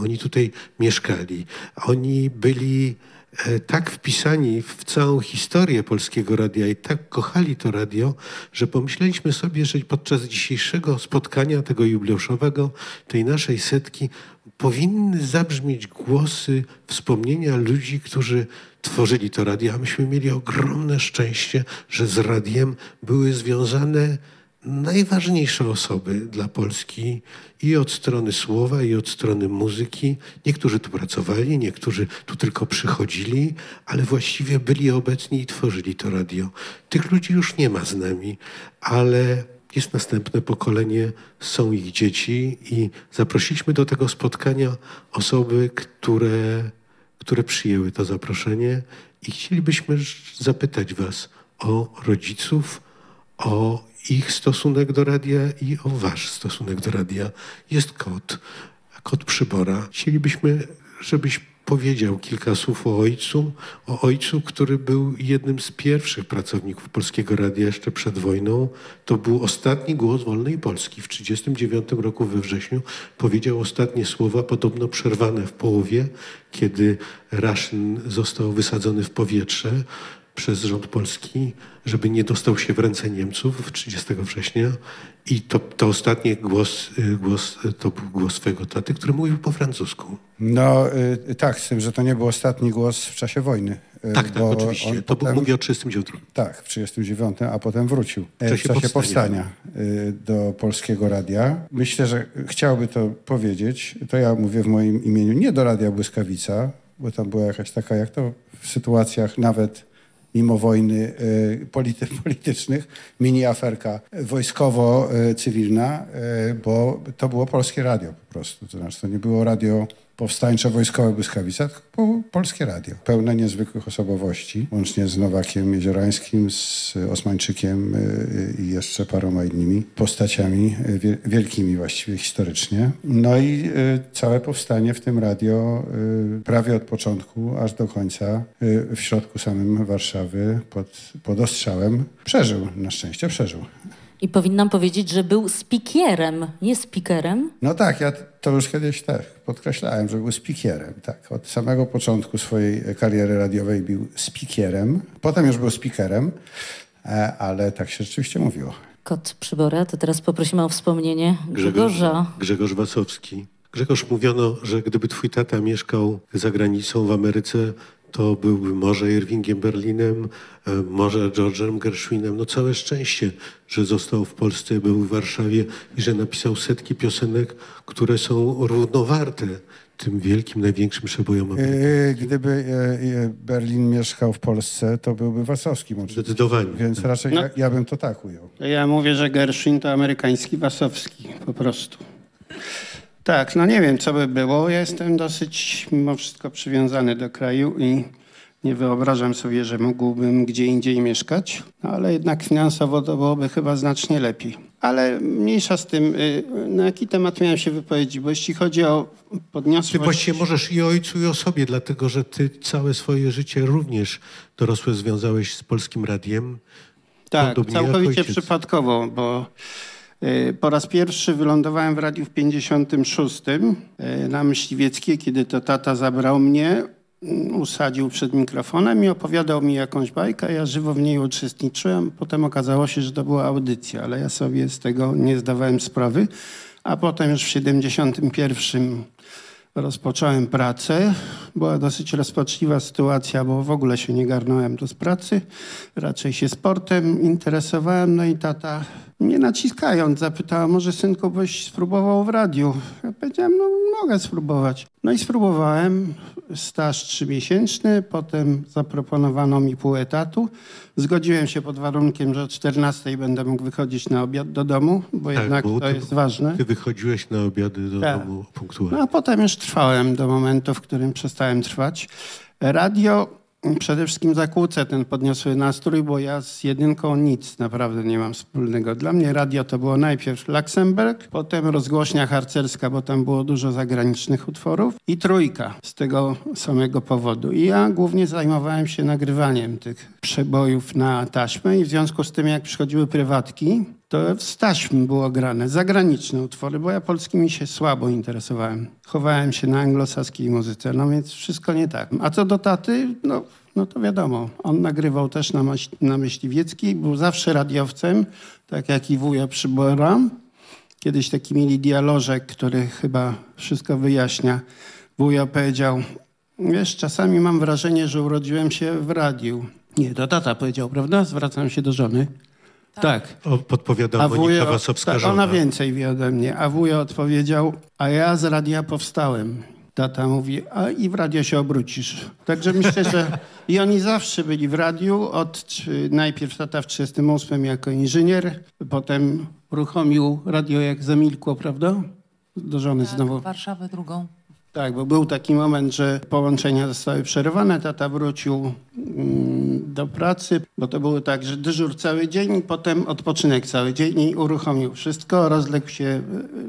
Oni tutaj mieszkali. Oni byli e, tak wpisani w całą historię polskiego radia i tak kochali to radio, że pomyśleliśmy sobie, że podczas dzisiejszego spotkania, tego jubileuszowego, tej naszej setki, powinny zabrzmieć głosy, wspomnienia ludzi, którzy tworzyli to radio. A myśmy mieli ogromne szczęście, że z radiem były związane najważniejsze osoby dla Polski i od strony słowa, i od strony muzyki. Niektórzy tu pracowali, niektórzy tu tylko przychodzili, ale właściwie byli obecni i tworzyli to radio. Tych ludzi już nie ma z nami, ale jest następne pokolenie, są ich dzieci i zaprosiliśmy do tego spotkania osoby, które, które przyjęły to zaproszenie i chcielibyśmy zapytać Was o rodziców, o ich stosunek do radia i o wasz stosunek do radia. Jest kot, kot przybora. Chcielibyśmy, żebyś powiedział kilka słów o ojcu, o ojcu, który był jednym z pierwszych pracowników Polskiego Radia jeszcze przed wojną. To był ostatni głos wolnej Polski. W 1939 roku we wrześniu powiedział ostatnie słowa, podobno przerwane w połowie, kiedy Raszyn został wysadzony w powietrze przez rząd polski, żeby nie dostał się w ręce Niemców 30 września. I to, to ostatni głos, y, głos to był głos swojego taty, który mówił po francusku. No y, tak, z tym, że to nie był ostatni głos w czasie wojny. Y, tak, tak, oczywiście. To potem, mówię o 39. Tak, w 39, a potem wrócił w czasie, w czasie powstania, powstania do Polskiego Radia. Myślę, że chciałby to powiedzieć, to ja mówię w moim imieniu, nie do Radia Błyskawica, bo tam była jakaś taka, jak to w sytuacjach nawet mimo wojny e, polity, politycznych, mini aferka wojskowo-cywilna, e, bo to było polskie radio po prostu. To znaczy, to nie było radio powstańcze wojskowe Błyskawica, tylko polskie radio. Pełne niezwykłych osobowości, łącznie z Nowakiem Jeziorańskim, z Osmańczykiem y, i jeszcze paroma innymi postaciami y, wielkimi właściwie historycznie. No i y, całe powstanie w tym radio prawie od początku aż do końca w środku samym Warszawy pod, pod ostrzałem przeżył. Na szczęście przeżył. I powinnam powiedzieć, że był spikierem, nie spikerem. No tak, ja to już kiedyś też podkreślałem, że był spikierem. Tak, od samego początku swojej kariery radiowej był spikierem. Potem już był spikerem, e, ale tak się rzeczywiście mówiło. Kot Przybora, to teraz poprosimy o wspomnienie Grzegorza. Grzegorz, Grzegorz Wasowski. Grzegorz mówiono, że gdyby twój tata mieszkał za granicą w Ameryce, to byłby może Irvingiem Berlinem, e, może George'em Gershwinem. No całe szczęście, że został w Polsce, był w Warszawie i że napisał setki piosenek, które są równowarte tym wielkim, największym przebojom Ameryki. E, gdyby e, Berlin mieszkał w Polsce, to byłby Wasowski. Zdecydowanie. Więc raczej no. ja, ja, bym to tak ujął. Ja mówię, że Gershwin to amerykański Wasowski po prostu. Tak, no nie wiem, co by było. Ja jestem dosyć mimo wszystko przywiązany do kraju i nie wyobrażam sobie, że mógłbym gdzie indziej mieszkać, no ale jednak finansowo to byłoby chyba znacznie lepiej. Ale mniejsza z tym, y, na jaki temat miałem się wypowiedzieć, bo jeśli chodzi o podniosłość... Ty właściwie możesz i o ojcu, i o sobie, dlatego że ty całe swoje życie również dorosłe związałeś z Polskim Radiem. Tak, całkowicie przypadkowo, bo po raz pierwszy wylądowałem w radiu w 56 e, na Myśliwieckiej, kiedy to tata zabrał mnie, mm, usadził przed mikrofonem i opowiadał mi jakąś bajkę. Ja żywo w niej uczestniczyłem. Potem okazało się, że to była audycja, ale ja sobie z tego nie zdawałem sprawy. A potem już w 71 rozpocząłem pracę. Była dosyć rozpaczliwa sytuacja, bo w ogóle się nie garnąłem do pracy. Raczej się sportem interesowałem. No i tata nie naciskając, zapytała, może synku byś spróbował w radiu. Ja powiedziałem, no mogę spróbować. No i spróbowałem, staż trzymiesięczny, potem zaproponowano mi pół etatu. Zgodziłem się pod warunkiem, że o 14 będę mógł wychodzić na obiad do domu, bo tak, jednak bo to ty, jest ważne. Ty wychodziłeś na obiady do tak. domu punktualnie. No a potem już trwałem do momentu, w którym przestałem trwać. Radio Przede wszystkim zakłócę ten podniosły nastrój, bo ja z jedynką nic naprawdę nie mam wspólnego. Dla mnie radio to było najpierw Luxemburg, potem rozgłośnia harcerska, bo tam było dużo zagranicznych utworów i trójka z tego samego powodu. I ja głównie zajmowałem się nagrywaniem tych przebojów na taśmę i w związku z tym jak przychodziły prywatki, to z taśm było grane, zagraniczne utwory, bo ja polskimi się słabo interesowałem. Chowałem się na anglosaskiej muzyce, no więc wszystko nie tak. A co do taty, no, no to wiadomo, on nagrywał też na, na Myśliwieckiej, był zawsze radiowcem, tak jak i wuja Przybora. Kiedyś taki mieli dialożek, który chyba wszystko wyjaśnia. Wuja powiedział, wiesz, czasami mam wrażenie, że urodziłem się w radiu. Nie, to tata powiedział, prawda? Zwracam się do żony. Tak. O, podpowiada Monika Wasowska tak, Ona więcej wie ode mnie. A wuja odpowiedział, a ja z radia powstałem. Tata mówi, a i w radio się obrócisz. Także myślę, że i oni zawsze byli w radiu. Od, najpierw tata w 1938 jako inżynier, potem uruchomił radio jak zamilkło, prawda? Do żony tak, znowu. Warszawę drugą. Tak, bo był taki moment, że połączenia zostały przerwane. Tata wrócił mm, do pracy, bo to było tak, że dyżur cały dzień potem odpoczynek cały dzień i uruchomił wszystko. Rozległ się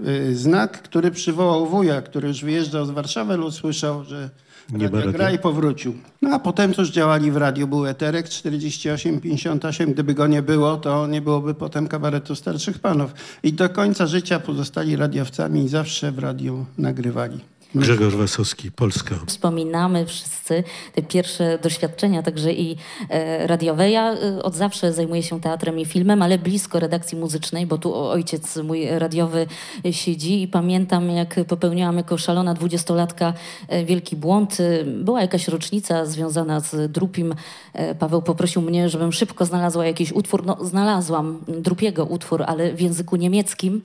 y, y, znak, który przywołał wuja, który już wyjeżdżał z Warszawy, ale usłyszał, że nie gra i powrócił. No a potem już działali w radiu, był Eterek 48-58. Gdyby go nie było, to nie byłoby potem kabaretu starszych panów. I do końca życia pozostali radiowcami i zawsze w radiu nagrywali. Grzegorz Wasowski, Polska. Wspominamy wszyscy te pierwsze doświadczenia, także i e, radiowe. Ja e, od zawsze zajmuję się teatrem i filmem, ale blisko redakcji muzycznej, bo tu ojciec mój radiowy siedzi i pamiętam, jak popełniałam jako szalona dwudziestolatka e, wielki błąd. Była jakaś rocznica związana z Drupim. E, Paweł poprosił mnie, żebym szybko znalazła jakiś utwór. No, znalazłam Drupiego utwór, ale w języku niemieckim.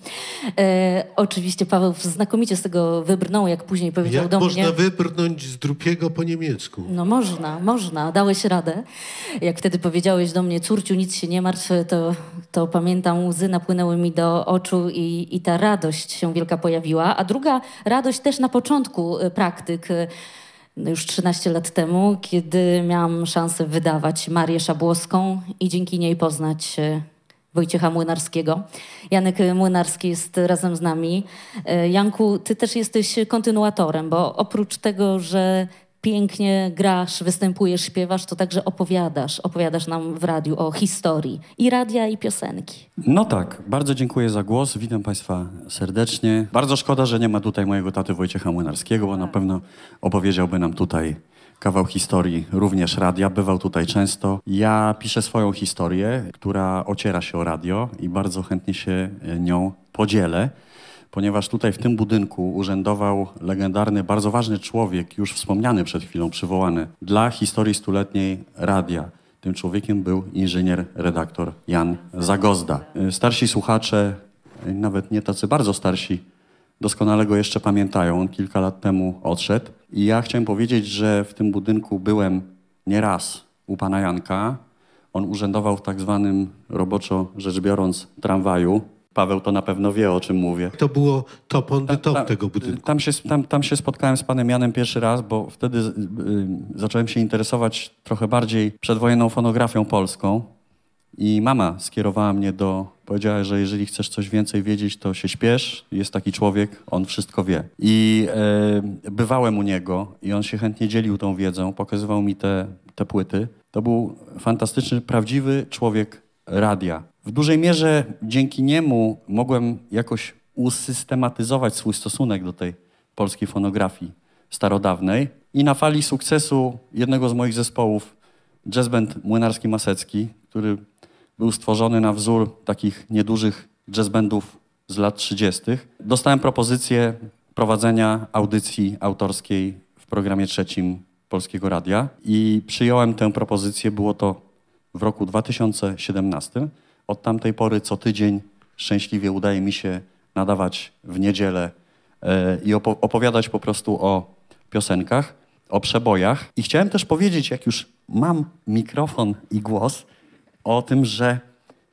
E, oczywiście Paweł znakomicie z tego wybrnął, jak później później powiedział Jak do można mnie... wybrnąć z drupiego po niemiecku? No można, można. Dałeś radę. Jak wtedy powiedziałeś do mnie, córciu, nic się nie martw, to, to pamiętam, łzy napłynęły mi do oczu i, i ta radość się wielka pojawiła. A druga radość też na początku e, praktyk e, już 13 lat temu, kiedy miałam szansę wydawać Marię Szabłowską i dzięki niej poznać Wojciecha Młynarskiego. Janek Młynarski jest razem z nami. E, Janku, ty też jesteś kontynuatorem, bo oprócz tego, że pięknie grasz, występujesz, śpiewasz, to także opowiadasz. Opowiadasz nam w radiu o historii i radia, i piosenki. No tak, bardzo dziękuję za głos. Witam Państwa serdecznie. Bardzo szkoda, że nie ma tutaj mojego taty Wojciecha Młynarskiego, bo na pewno opowiedziałby nam tutaj kawał historii również radia. Bywał tutaj często. Ja piszę swoją historię, która ociera się o radio i bardzo chętnie się e, nią podzielę, ponieważ tutaj w tym budynku urzędował legendarny, bardzo ważny człowiek, już wspomniany przed chwilą, przywołany dla historii stuletniej radia. Tym człowiekiem był inżynier, redaktor Jan Zagozda. E, starsi słuchacze, e, nawet nie tacy bardzo starsi, doskonale go jeszcze pamiętają. On kilka lat temu odszedł. I ja chciałem powiedzieć, że w tym budynku byłem nieraz u pana Janka. On urzędował w tak zwanym, roboczo rzecz biorąc, tramwaju. Paweł to na pewno wie, o czym mówię. To było top on the top tego budynku. Tam się, tam, tam się spotkałem z panem Janem pierwszy raz, bo wtedy y, y, zacząłem się interesować trochę bardziej przedwojenną fonografią polską. I mama skierowała mnie do, powiedziała, że jeżeli chcesz coś więcej wiedzieć, to się śpiesz. Jest taki człowiek, on wszystko wie. I e, bywałem u niego i on się chętnie dzielił tą wiedzą, pokazywał mi te, te płyty. To był fantastyczny, prawdziwy człowiek radia. W dużej mierze dzięki niemu mogłem jakoś usystematyzować swój stosunek do tej polskiej fonografii starodawnej. I na fali sukcesu jednego z moich zespołów, jazz band Młynarski Masecki, który był stworzony na wzór takich niedużych jazzbandów z lat 30. Dostałem propozycję prowadzenia audycji autorskiej w programie trzecim Polskiego Radia i przyjąłem tę propozycję. Było to w roku 2017. Od tamtej pory co tydzień szczęśliwie udaje mi się nadawać w niedzielę e, i opowiadać po prostu o piosenkach, o przebojach. I chciałem też powiedzieć, jak już mam mikrofon i głos, o tym, że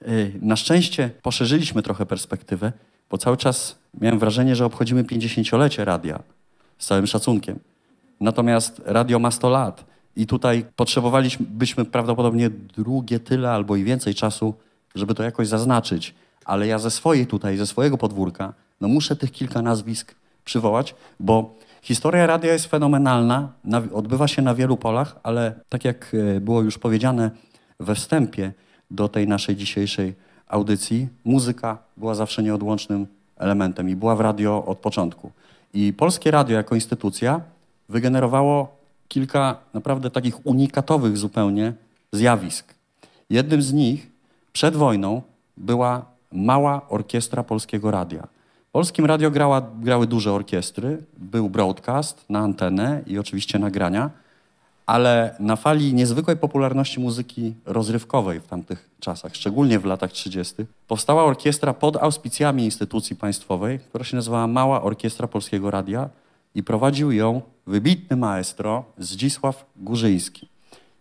y, na szczęście poszerzyliśmy trochę perspektywę, bo cały czas miałem wrażenie, że obchodzimy 50-lecie radia z całym szacunkiem. Natomiast radio ma 100 lat i tutaj potrzebowalibyśmy prawdopodobnie drugie tyle albo i więcej czasu, żeby to jakoś zaznaczyć. Ale ja ze swojej tutaj, ze swojego podwórka, no muszę tych kilka nazwisk przywołać, bo historia radia jest fenomenalna, odbywa się na wielu polach, ale tak jak y, było już powiedziane we wstępie, do tej naszej dzisiejszej audycji muzyka była zawsze nieodłącznym elementem i była w radio od początku. I Polskie Radio jako instytucja wygenerowało kilka naprawdę takich unikatowych zupełnie zjawisk. Jednym z nich przed wojną była mała orkiestra Polskiego Radia. W Polskim Radio grała, grały duże orkiestry, był broadcast na antenę i oczywiście nagrania, ale na fali niezwykłej popularności muzyki rozrywkowej w tamtych czasach, szczególnie w latach 30., powstała orkiestra pod auspicjami instytucji państwowej, która się nazywała Mała Orkiestra Polskiego Radia i prowadził ją wybitny maestro Zdzisław Górzyński.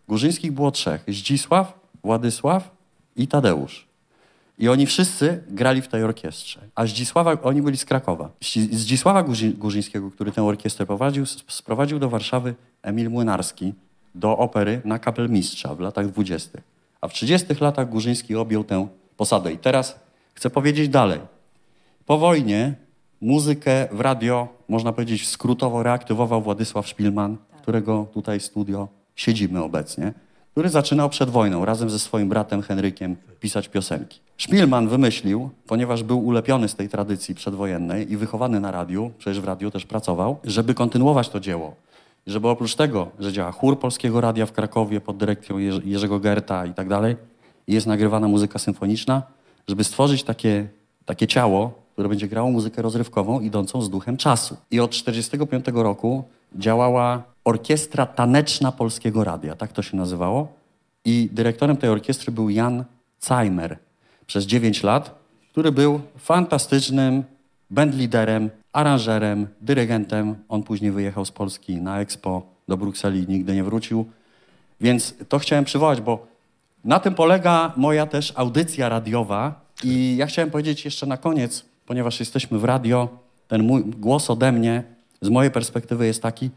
Górzyńskich było trzech: Zdzisław, Władysław i Tadeusz. I oni wszyscy grali w tej orkiestrze. A Zdzisława, oni byli z Krakowa. Zdzisława Górzyńskiego, który tę orkiestrę prowadził, sprowadził do Warszawy Emil Młynarski do opery na kapelmistrza w latach dwudziestych. A w 30 latach Górzyński objął tę posadę. I teraz chcę powiedzieć dalej. Po wojnie muzykę w radio, można powiedzieć, skrótowo reaktywował Władysław Szpilman, którego tutaj studio siedzimy obecnie który zaczynał przed wojną razem ze swoim bratem Henrykiem pisać piosenki. Szpilman wymyślił, ponieważ był ulepiony z tej tradycji przedwojennej i wychowany na radiu, przecież w radiu też pracował, żeby kontynuować to dzieło. Żeby oprócz tego, że działa chór Polskiego Radia w Krakowie pod dyrekcją Jerzego Gerta i tak dalej, jest nagrywana muzyka symfoniczna, żeby stworzyć takie, takie ciało, które będzie grało muzykę rozrywkową idącą z duchem czasu. I od 1945 roku działała Orkiestra Taneczna Polskiego Radia, tak to się nazywało. I dyrektorem tej orkiestry był Jan Cajmer przez 9 lat, który był fantastycznym bandliderem, aranżerem, dyrygentem. On później wyjechał z Polski na Expo do Brukseli i nigdy nie wrócił. Więc to chciałem przywołać, bo na tym polega moja też audycja radiowa. I ja chciałem powiedzieć jeszcze na koniec, ponieważ jesteśmy w radio, ten mój głos ode mnie, z mojej perspektywy jest taki,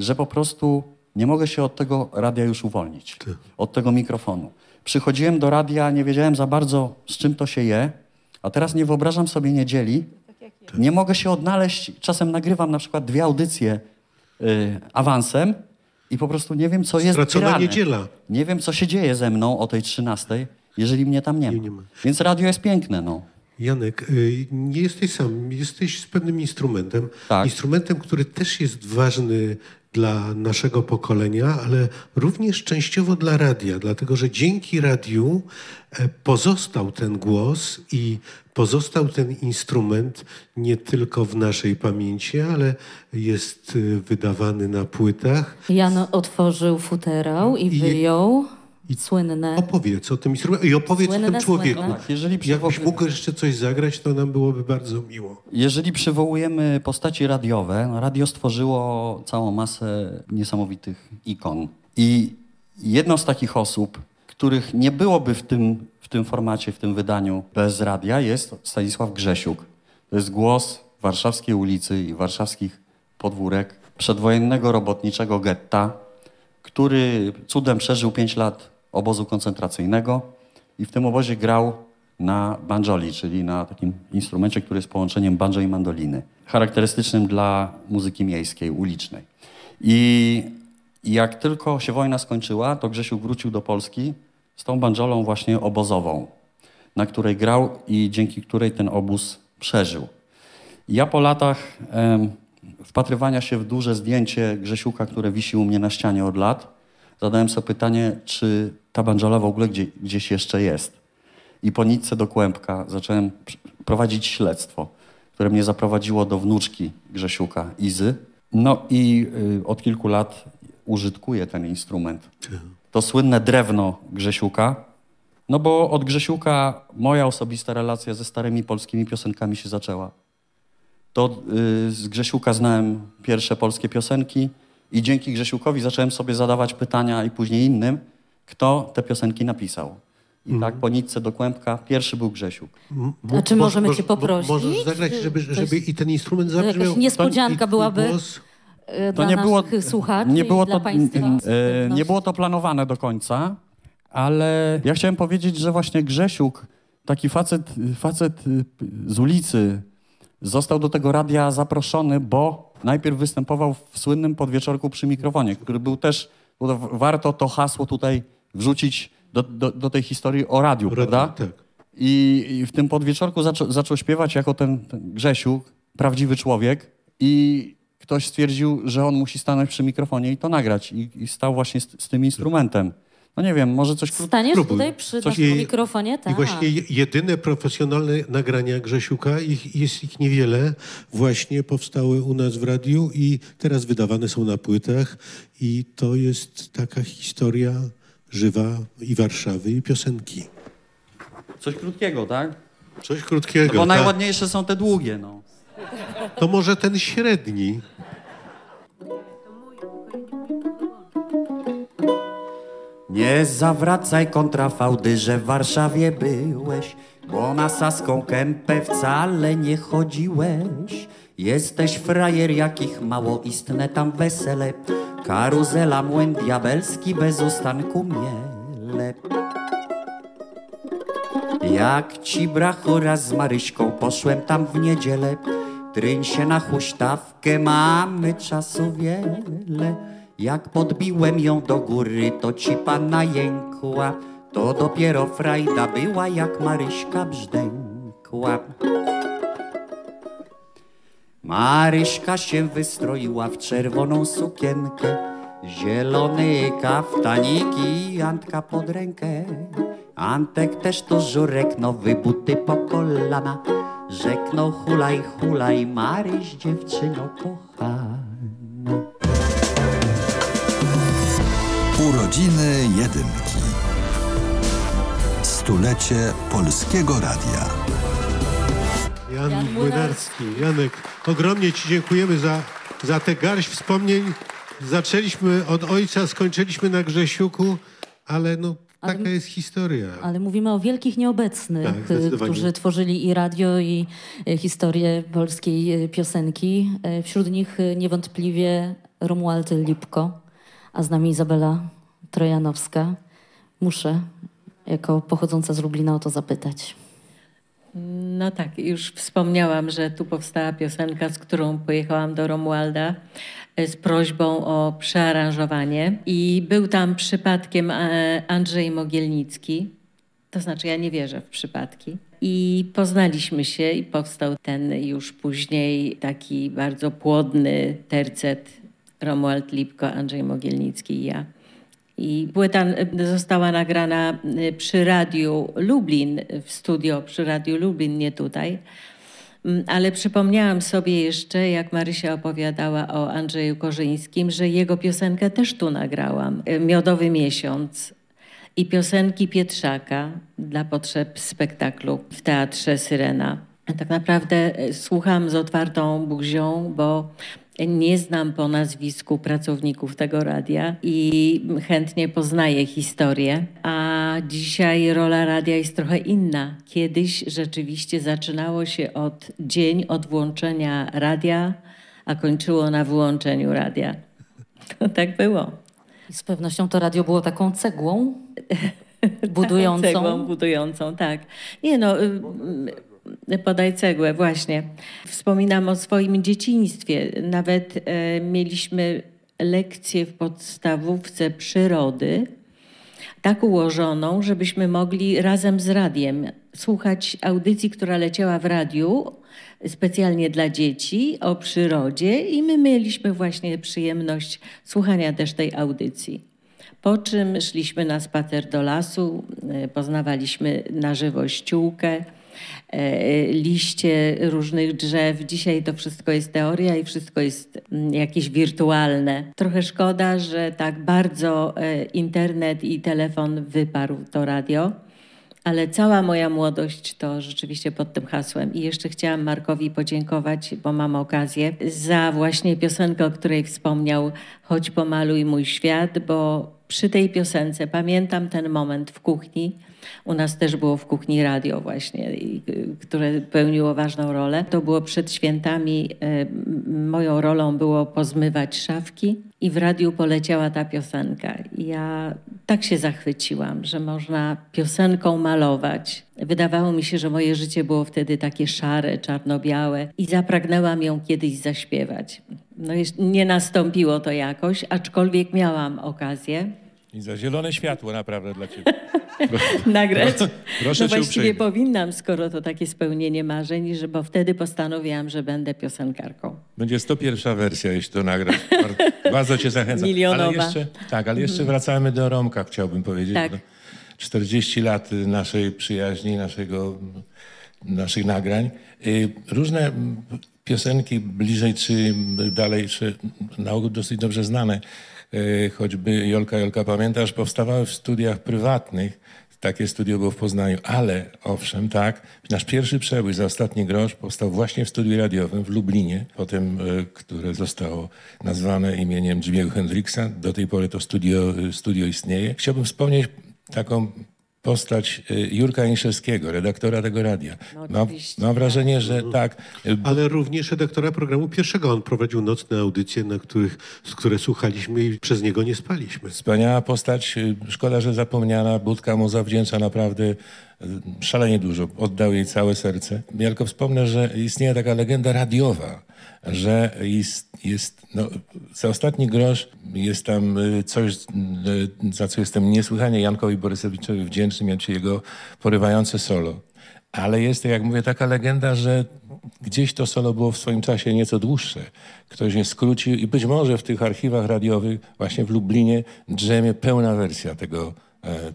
że po prostu nie mogę się od tego radia już uwolnić, od tego mikrofonu. Przychodziłem do radia, nie wiedziałem za bardzo, z czym to się je, a teraz nie wyobrażam sobie niedzieli. Nie mogę się odnaleźć. Czasem nagrywam na przykład dwie audycje y, awansem i po prostu nie wiem, co jest Stracona grane. niedziela. Nie wiem, co się dzieje ze mną o tej 13, jeżeli mnie tam nie ma. Nie, nie ma. Więc radio jest piękne, no. Janek, y, nie jesteś sam, jesteś z pewnym instrumentem. Tak. Instrumentem, który też jest ważny dla naszego pokolenia, ale również częściowo dla radia, dlatego że dzięki radiu e, pozostał ten głos i pozostał ten instrument nie tylko w naszej pamięci, ale jest y, wydawany na płytach. Jan otworzył futerał i, i wyjął słynne. Opowiedz o tym instrumencie i opowiedz słynne, o tym człowieku. Tak, jeżeli przywoł... Jakbyś mógł jeszcze coś zagrać, to nam byłoby bardzo miło. Jeżeli przywołujemy postaci radiowe, no radio stworzyło całą masę niesamowitych ikon. I jedną z takich osób, których nie byłoby w tym, w tym formacie, w tym wydaniu bez radia, jest Stanisław Grzesiuk. To jest głos warszawskiej ulicy i warszawskich podwórek przedwojennego robotniczego getta, który cudem przeżył pięć lat obozu koncentracyjnego i w tym obozie grał na banjoli, czyli na takim instrumencie, który jest połączeniem banjo i mandoliny, charakterystycznym dla muzyki miejskiej, ulicznej. I jak tylko się wojna skończyła, to Grzesiu wrócił do Polski z tą banjolą właśnie obozową, na której grał i dzięki której ten obóz przeżył. Ja po latach em, wpatrywania się w duże zdjęcie Grzesiuka, które wisi u mnie na ścianie od lat, zadałem sobie pytanie, czy ta banjola w ogóle gdzie, gdzieś jeszcze jest. I po nitce do kłębka zacząłem prowadzić śledztwo, które mnie zaprowadziło do wnuczki Grzesiuka, Izy. No i y, od kilku lat użytkuję ten instrument. To słynne drewno Grzesiuka, no bo od Grzesiuka moja osobista relacja ze starymi polskimi piosenkami się zaczęła. To y, z Grzesiuka znałem pierwsze polskie piosenki i dzięki Grzesiukowi zacząłem sobie zadawać pytania i później innym, kto te piosenki napisał. I mm. tak po nitce do kłębka pierwszy był Grzesiuk. A czy możemy może, cię poprosić? Możesz zagrać, żeby, żeby i ten instrument zabrzmiał. Jakaś niespodzianka byłaby głos. E, to nie było, słuchaczy nie było to, e, nie było to planowane do końca, ale ja chciałem powiedzieć, że właśnie Grzesiuk, taki facet, facet z ulicy, został do tego radia zaproszony, bo najpierw występował w słynnym podwieczorku przy mikrofonie, który był też, warto to hasło tutaj wrzucić do, do, do tej historii o radiu, Radio, prawda? Tak. I, i w tym podwieczorku zaczą, zaczął śpiewać jako ten, ten Grzesiu, prawdziwy człowiek. I ktoś stwierdził, że on musi stanąć przy mikrofonie i to nagrać. I, i stał właśnie z, z, tym instrumentem. No nie wiem, może coś... Staniesz Próbuj. tutaj przy coś i, mikrofonie? Tak. I właśnie jedyne profesjonalne nagrania Grzesiuka, ich, jest ich niewiele, właśnie powstały u nas w radiu i teraz wydawane są na płytach. I to jest taka historia żywa i Warszawy, i piosenki. Coś krótkiego, tak? Coś krótkiego. No bo tak. najładniejsze są te długie, no. To może ten średni. Nie zawracaj kontrafałdy, że w Warszawie byłeś, bo na Saską Kępę wcale nie chodziłeś. Jesteś frajer, jakich mało istne tam wesele, karuzela, młyn diabelski, bez ustanku miele. Jak ci brachu z Maryśką poszłem tam w niedzielę, tryń się na huśtawkę, mamy czasu wiele. Jak podbiłem ją do góry, to ci panna jękła, to dopiero frajda była, jak Maryśka brzdękła. Maryśka się wystroiła w czerwoną sukienkę, zielony kaftanik i Antka pod rękę. Antek też to żurek, nowy buty po kolana, rzeknął hulaj, hulaj, Maryś dziewczyno kochana. Urodziny Jedynki. Stulecie Polskiego Radia. Jan, Jan Młynarski. Janek, ogromnie Ci dziękujemy za, za tę garść wspomnień. Zaczęliśmy od ojca, skończyliśmy na Grzesiuku, ale no ale, Taka jest historia. Ale mówimy o wielkich nieobecnych, tak, którzy tworzyli i radio, i e, historię polskiej e, piosenki. E, wśród nich niewątpliwie Romuald Lipko, a z nami Izabela Trojanowska. Muszę, jako pochodząca z Lublina, o to zapytać. No tak, już wspomniałam, że tu powstała piosenka, z którą pojechałam do Romualda e, z prośbą o przearanżowanie. I był tam przypadkiem e, Andrzej Mogielnicki. To znaczy, ja nie wierzę w przypadki. I poznaliśmy się i powstał ten już później taki bardzo płodny tercet Romuald Lipko, Andrzej Mogielnicki i ja. I płyta została nagrana y, przy Radiu Lublin, w studio przy Radiu Lublin, nie tutaj. Mm, ale przypomniałam sobie jeszcze, jak Marysia opowiadała o Andrzeju Korzyńskim, że jego piosenkę też tu nagrałam. Y, Miodowy miesiąc i piosenki Pietrzaka dla potrzeb spektaklu w Teatrze Syrena. Tak naprawdę y, słucham z otwartą buzią, bo nie znam po nazwisku pracowników tego radia i chętnie poznaję historię. A dzisiaj rola radia jest trochę inna. Kiedyś rzeczywiście zaczynało się od dzień od włączenia radia, a kończyło na wyłączeniu radia. To tak było. I z pewnością to radio było taką cegłą budującą. cegłą budującą, tak. Nie no, y, podaj cegłę, właśnie. Wspominam o swoim dzieciństwie. Nawet e, mieliśmy lekcję w podstawówce przyrody, tak ułożoną, żebyśmy mogli razem z radiem słuchać audycji, która leciała w radiu specjalnie dla dzieci o przyrodzie i my mieliśmy właśnie przyjemność słuchania też tej audycji. Po czym szliśmy na spacer do lasu, e, poznawaliśmy na żywo ściółkę, liście różnych drzew. Dzisiaj to wszystko jest teoria i wszystko jest mm, jakieś wirtualne. Trochę szkoda, że tak bardzo e, internet i telefon wyparł to radio. Ale cała moja młodość to rzeczywiście pod tym hasłem. I jeszcze chciałam Markowi podziękować, bo mam okazję, za właśnie piosenkę, o której wspomniał, Chodź pomaluj mój świat, bo przy tej piosence pamiętam ten moment w kuchni, u nas też było w kuchni radio właśnie, które pełniło ważną rolę. To było przed świętami. E, moją rolą było pozmywać szafki i w radiu poleciała ta piosenka. Ja tak się zachwyciłam, że można piosenką malować. Wydawało mi się, że moje życie było wtedy takie szare, czarno-białe i zapragnęłam ją kiedyś zaśpiewać. No nie nastąpiło to jakoś, aczkolwiek miałam okazję I za zielone światło naprawdę dla ciebie. Nagrać. Proszę no właściwie uprzejmie. powinnam, skoro to takie spełnienie marzeń, że, bo wtedy postanowiłam, że będę piosenkarką. Będzie 101 wersja, jeśli to nagrasz. Bar- Bardzo cię zachęcam. Milionowa. Ale jeszcze, tak, ale jeszcze wracamy do Romka, chciałbym powiedzieć. Tak. bo 40 lat naszej przyjaźni, naszego, naszych nagrań. Y, Różne piosenki bliżej czy dalej, czy na ogół dosyć dobrze znane, choćby Jolka, Jolka, pamiętasz, powstawały w studiach prywatnych. Takie studio było w Poznaniu, ale owszem, tak, nasz pierwszy przebój za ostatni grosz powstał właśnie w studiu radiowym w Lublinie, potem, y, które zostało nazwane imieniem Jimmy'ego Hendrixa. Do tej pory to studio, y, studio istnieje. Chciałbym wspomnieć taką postać y, Jurka Jęszewskiego, redaktora tego radia. No mam, mam wrażenie, że tak, y, Ale również redaktora programu pierwszego. On prowadził nocne audycje, na których, z które słuchaliśmy i przez niego nie spaliśmy. Wspaniała postać. y, Szkoda, że zapomniana. Budka mu zawdzięcza naprawdę szalenie dużo. Oddał jej całe serce. Ja tylko wspomnę, że istnieje taka legenda radiowa, że jest, jest no, za ostatni grosz jest tam y, coś, y, za co jestem niesłychanie Jankowi Borysowiczowi wdzięczny, mianowicie jego porywające solo. Ale jest, jak mówię, taka legenda, że gdzieś to solo było w swoim czasie nieco dłuższe. Ktoś je skrócił i być może w tych archiwach radiowych właśnie w Lublinie drzemie pełna wersja tego,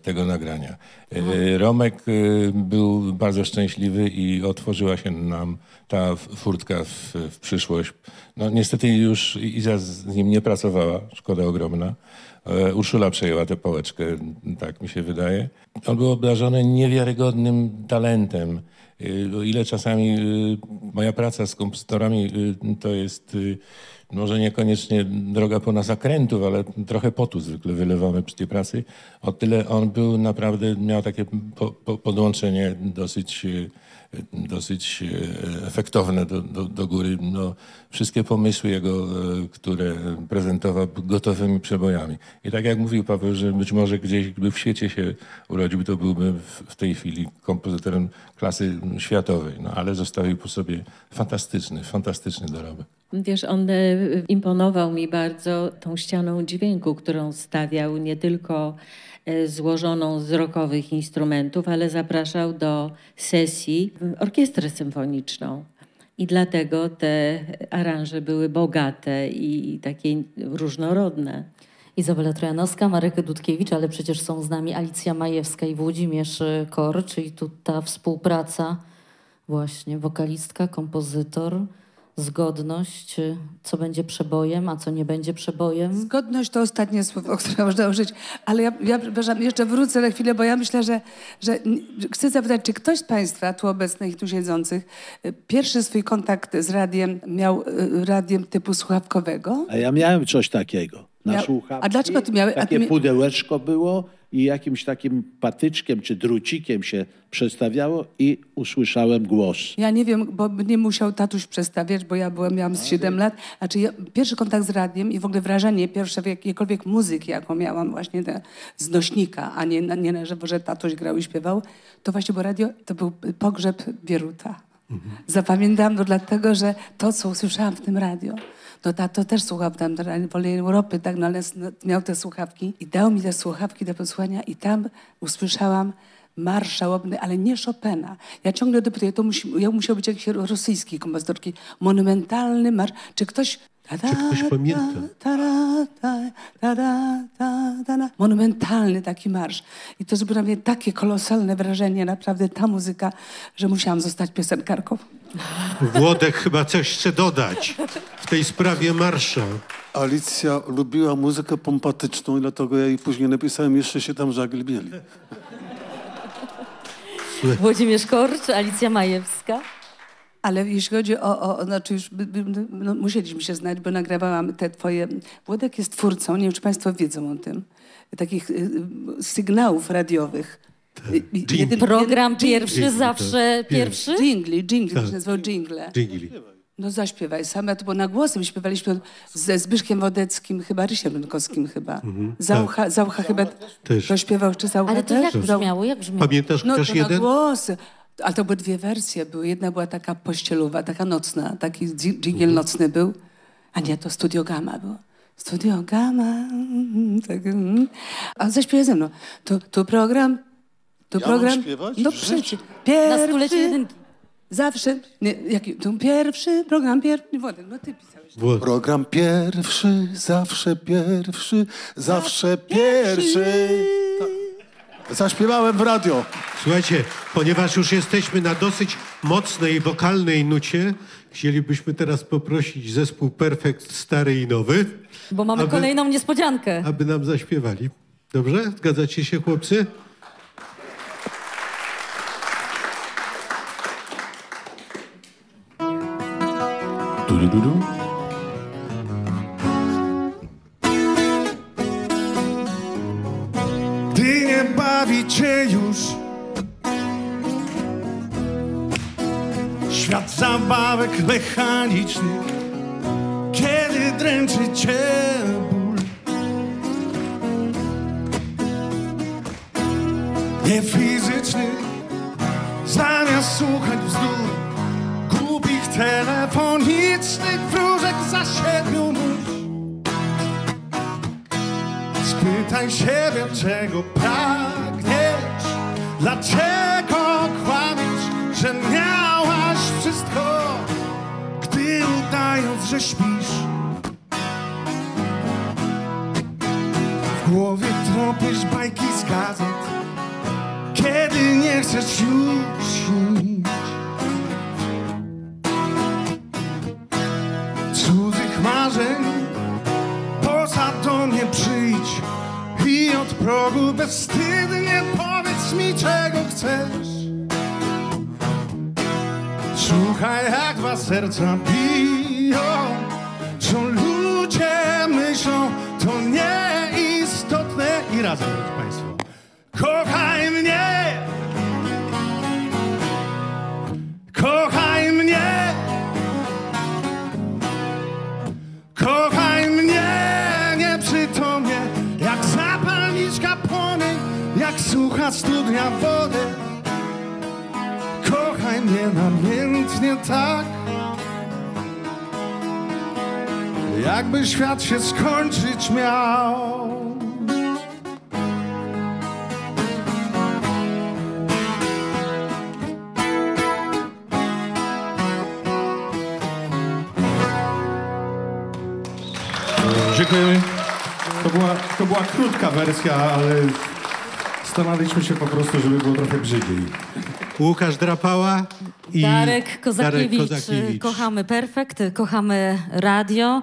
tego nagrania. E, Romek e, był bardzo szczęśliwy i otworzyła się nam ta furtka w, w przyszłość. No niestety już Iza z nim nie pracowała, szkoda ogromna. E, Urszula przejęła tę pałeczkę, tak mi się wydaje. On był obdarzony niewiarygodnym talentem. O ile czasami moja praca z kompozytorami to jest może niekoniecznie droga pełna zakrętów, ale trochę potu zwykle wylewamy przy tej pracy, o tyle on był naprawdę, miał takie po, po, podłączenie dosyć, y, dosyć y, efektowne do, do, do góry. No, wszystkie pomysły jego, y, które prezentował gotowymi przebojami. I tak jak mówił Paweł, że być może gdzieś gdyby w świecie się urodził, to byłby w, w tej chwili kompozytorem klasy światowej. No, ale zostawił po sobie fantastyczny, fantastyczny dorobek. Wiesz, on e, imponował mi bardzo tą ścianą dźwięku, którą stawiał, nie tylko e, złożoną z rockowych instrumentów, ale zapraszał do sesji orkiestrę symfoniczną. I dlatego te aranże były bogate i takie różnorodne. Izabela Trojanowska, Marek Dudkiewicz, ale przecież są z nami Alicja Majewska i Włodzimierz Kor, czyli tu ta współpraca właśnie, wokalistka, kompozytor, zgodność, co będzie przebojem, a co nie będzie przebojem. Zgodność to ostatnie słowo, które można użyć, ale ja, ja przepraszam, jeszcze wrócę na chwilę, bo ja myślę, że, że chcę zapytać, czy ktoś z Państwa tu obecnych tu siedzących y, pierwszy swój kontakt z radiem miał y, radiem typu słuchawkowego? A ja miałem coś takiego na Miał- słuchawki. a dlaczego ty miałeś- a ty Takie mi- pudełeczko było i jakimś takim patyczkiem czy drucikiem się przestawiało i usłyszałem głos. Ja nie wiem, bo nie musiał tatuś przestawiać, bo ja byłem, miałam z 7 lat. Znaczy ja, pierwszy kontakt z radiem i w ogóle wrażenie pierwsze jakiejkolwiek muzyki, jaką miałam właśnie te, z nośnika, a nie, na- nie na żywo, że tatuś grał i śpiewał, to właśnie było radio, to był pogrzeb Bieruta. Zapamiętałam to dlatego, że to, co usłyszałam w tym radio, no tato też słuchał tam Wolnej Europy, tak, no ale no, miał te słuchawki i dał mi te słuchawki do posłuchania i tam usłyszałam marsz żałobny, ale nie Chopina. Ja ciągle dopytuję, to musi, ja musiał być jakiś rosyjski kompozytorki, monumentalny marsz. Czy ktoś... Czy ktoś pamięta? Ta, ta, ta, ta, ta, ta, ta, ta. Monumentalny taki marsz. I to zrobiło na mnie takie kolosalne wrażenie, naprawdę ta muzyka, że musiałam zostać piosenkarką. Włodek chyba coś chce dodać w tej sprawie marsza. Alicja lubiła muzykę pompatyczną i dlatego ja jej później napisałem jeszcze się tam bieli. Włodzimierz Kor czy Alicja Majewska? Ale jeśli chodzi o, o znaczy już by, by, no, musieliśmy się znać, bo nagrywałam te twoje... Włodek jest twórcą, nie wiem, czy państwo wiedzą o tym, takich y, y, sygnałów radiowych. Dżingli. Program pierwszy, Dżingli, zawsze tak. pierwszy? Dżingli, dżingli, to Tak. się nazywał dżingle. Dżingli. No zaśpiewaj same, to było na głosy, my śpiewaliśmy ze Zbyszkiem Wodeckim, chyba Rysiem Rynkowskim chyba. Zaucha, Zaucha chyba Też. to śpiewał, czy Zaucha Ale to też? jak brzmiało? Jak brzmiało? Pamiętasz No chociaż to na jeden? głosy. Ale to były dwie wersje były. Jedna była taka pościelowa, taka nocna, taki dżingiel nocny był. A nie, to Studio Gama było. Studio Gama. Tak, mm. a zaśpiewaj ze mną. Tu, tu program, tu Ja mam program. śpiewać? No przecież. Pierwszy, jedynki. zawsze, nie, jaki, tu pierwszy program, pierwszy, no ty pisałeś. Program pierwszy, zawsze pierwszy, zawsze pierwszy. Tak. Zaśpiewałem w radio. Słuchajcie, ponieważ już jesteśmy na dosyć mocnej wokalnej nucie, chcielibyśmy teraz poprosić zespół Perfekt stary i nowy, Bo mamy Aby- kolejną niespodziankę. aby nam zaśpiewali. Dobrze? Zgadzacie się, chłopcy? Du, du, du, Gdy nie bawi cię już. Świat zabawek mechanicznych Kiedy dręczy cię ból. Nie fizyczny Zamiast słuchać bzdur Głupich telefonicznych wróżek za siedmiu mórz Spytaj siebie, czego pragniesz? Dlaczego kłamiesz, że miałaś wszystko Gdy udając, że śpisz? W głowie tropisz bajki z gazet Kiedy nie chcesz już progu bezstydnie powiedz mi, czego chcesz. Słuchaj, jak dwa serca biją, co ludzie myślą, to nieistotne. I razem, drodzy Państwo. Kochaj mnie! Sucha studnia wody. Kochaj mnie namiętnie tak, jakby świat się skończyć miał. Dziękujemy. To była, to była krótka wersja, ale staraliśmy się po prostu, żeby było trochę brzydziej. Łukasz Drapała i Darek Kozakiewicz. Darek Kozakiewicz. Kochamy Perfekt, kochamy radio.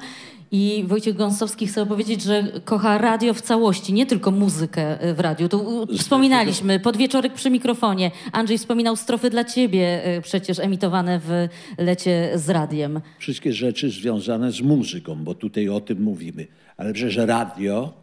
I Wojciech Gąsowski chce powiedzieć, że kocha radio w całości, nie tylko muzykę y, w radiu. Tu wspominaliśmy, podwieczorek przy mikrofonie. Andrzej wspominał strofy dla ciebie y, przecież emitowane w lecie z radiem. Wszystkie rzeczy związane z muzyką, bo tutaj o tym mówimy. Ale przecież radio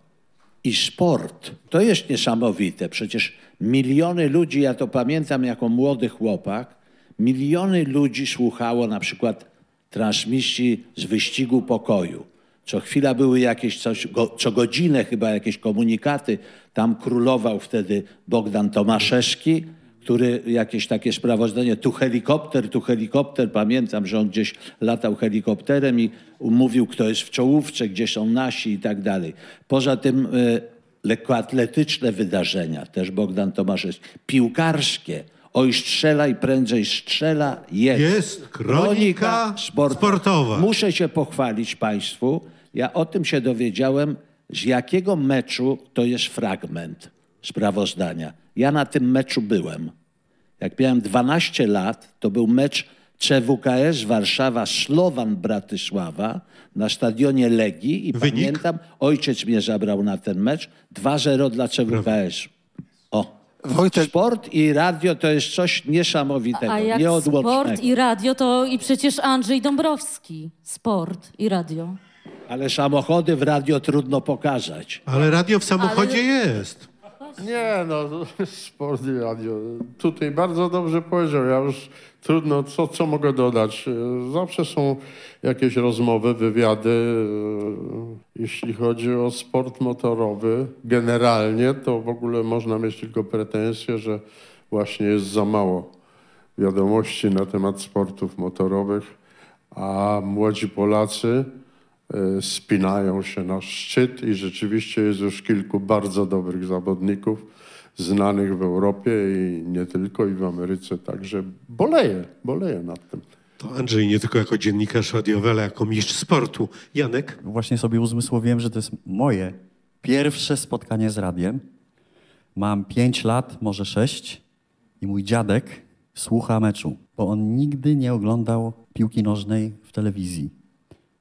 i sport to jest niesamowite. Przecież miliony ludzi, ja to pamiętam jako młody chłopak, miliony ludzi słuchało na przykład transmisji z wyścigu pokoju. Co chwila były jakieś coś, go, co godzinę chyba jakieś komunikaty. Tam królował wtedy Bogdan Tomaszewski, który jakieś takie sprawozdanie, tu helikopter, tu helikopter. Pamiętam, że on gdzieś latał helikopterem i mówił, kto jest w czołówce, gdzie są nasi i tak dalej. Poza tym y, lekkoatletyczne wydarzenia, też Bogdan Tomaszewski, piłkarskie. Oj, strzelaj, prędzej strzela, jest. Jest kronika sport- sportowa. Muszę się pochwalić Państwu. Ja o tym się dowiedziałem, z jakiego meczu to jest fragment sprawozdania. Ja na tym meczu byłem. Jak miałem 12 lat, to był mecz CWKS Warszawa Slowan Bratysława na stadionie Legii i Wynik? pamiętam, ojciec mnie zabrał na ten mecz 2-0 dla CWKS. O. Sport i radio to jest coś niesamowitego, A jak nieodłącznego. sport i radio, to i przecież Andrzej Dąbrowski. Sport i radio. Ale samochody w radio trudno pokazać. Ale radio w samochodzie Ale- jest. Nie, no, sport i radio. Tutaj bardzo dobrze powiedział. Ja już trudno, co, co mogę dodać? Zawsze są jakieś rozmowy, wywiady. Jeśli chodzi o sport motorowy, generalnie to w ogóle można mieć tylko pretensje, że właśnie jest za mało wiadomości na temat sportów motorowych, a młodzi Polacy spinają się na szczyt i rzeczywiście jest już kilku bardzo dobrych zawodników znanych w Europie i nie tylko, i w Ameryce. Także boleję, boleję nad tym. To Andrzej nie tylko jako dziennikarz radiowy, ale jako mistrz sportu. Janek? Właśnie sobie uzmysłowiłem, że to jest moje pierwsze spotkanie z radiem. Mam pięć lat, może sześć i mój dziadek słucha meczu, bo on nigdy nie oglądał piłki nożnej w telewizji.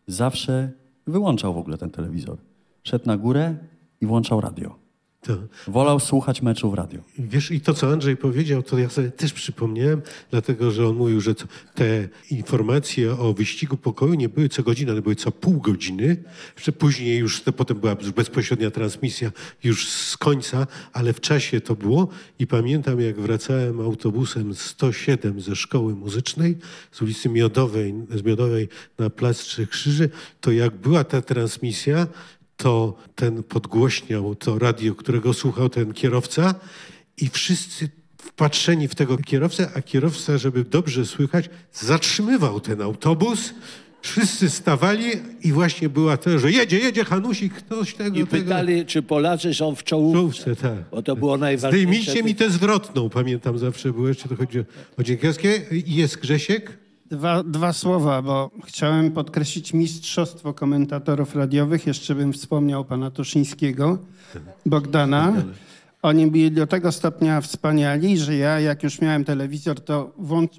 Zawsze wyłączał w ogóle ten telewizor. Szedł na górę i włączał radio. To. Wolał słuchać meczu w radio. Wiesz, i to, co Andrzej powiedział, to ja sobie też przypomniałem, dlatego że on mówił, że te informacje o wyścigu pokoju nie były co godzina, one były co pół godziny. Jeszcze później już, to potem była bezpośrednia transmisja już z końca, ale w czasie to było. I pamiętam, jak wracałem autobusem 107 ze szkoły muzycznej z ulicy Miodowej, z Miodowej na Plac Trzech Krzyży, to jak była ta transmisja, to ten podgłośniał to radio, którego słuchał ten kierowca i wszyscy wpatrzeni w tego kierowcę, a kierowca, żeby dobrze słychać, zatrzymywał ten autobus. Wszyscy stawali i właśnie była to, że jedzie, jedzie Hanusik, ktoś tego. I pytali, tego. czy Polacy są w czołówce. czołówce tak. Bo to było najważniejsze. Zdejmijcie mi tę zwrotną, pamiętam zawsze było, jeszcze to chodzi o, o dziennikarstwie. Jest Grzesiek? Dwa, dwa słowa, bo chciałem podkreślić mistrzostwo komentatorów radiowych. Jeszcze bym wspomniał pana Tuszyńskiego, Bogdana. Oni byli do tego stopnia wspaniali, że ja, jak już miałem telewizor, to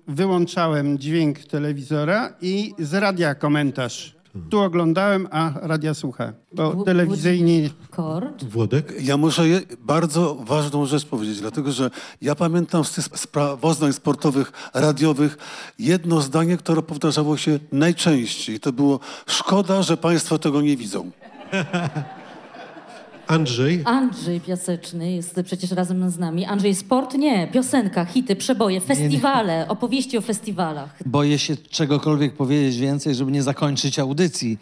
wyłączałem dźwięk telewizora i z radia komentarz. Tu oglądałem, a radia słucha, bo telewizyjnie... Kord? Włodek? Ja muszę bardzo ważną rzecz powiedzieć, dlatego że ja pamiętam z tych sprawozdań sportowych, radiowych jedno zdanie, które powtarzało się najczęściej. To było szkoda, że państwo tego nie widzą. Andrzej? Andrzej Piaseczny jest przecież razem z nami. Andrzej, sport nie, piosenka, hity, przeboje, festiwale, nie, nie. opowieści o festiwalach. Boję się czegokolwiek powiedzieć więcej, żeby nie zakończyć audycji.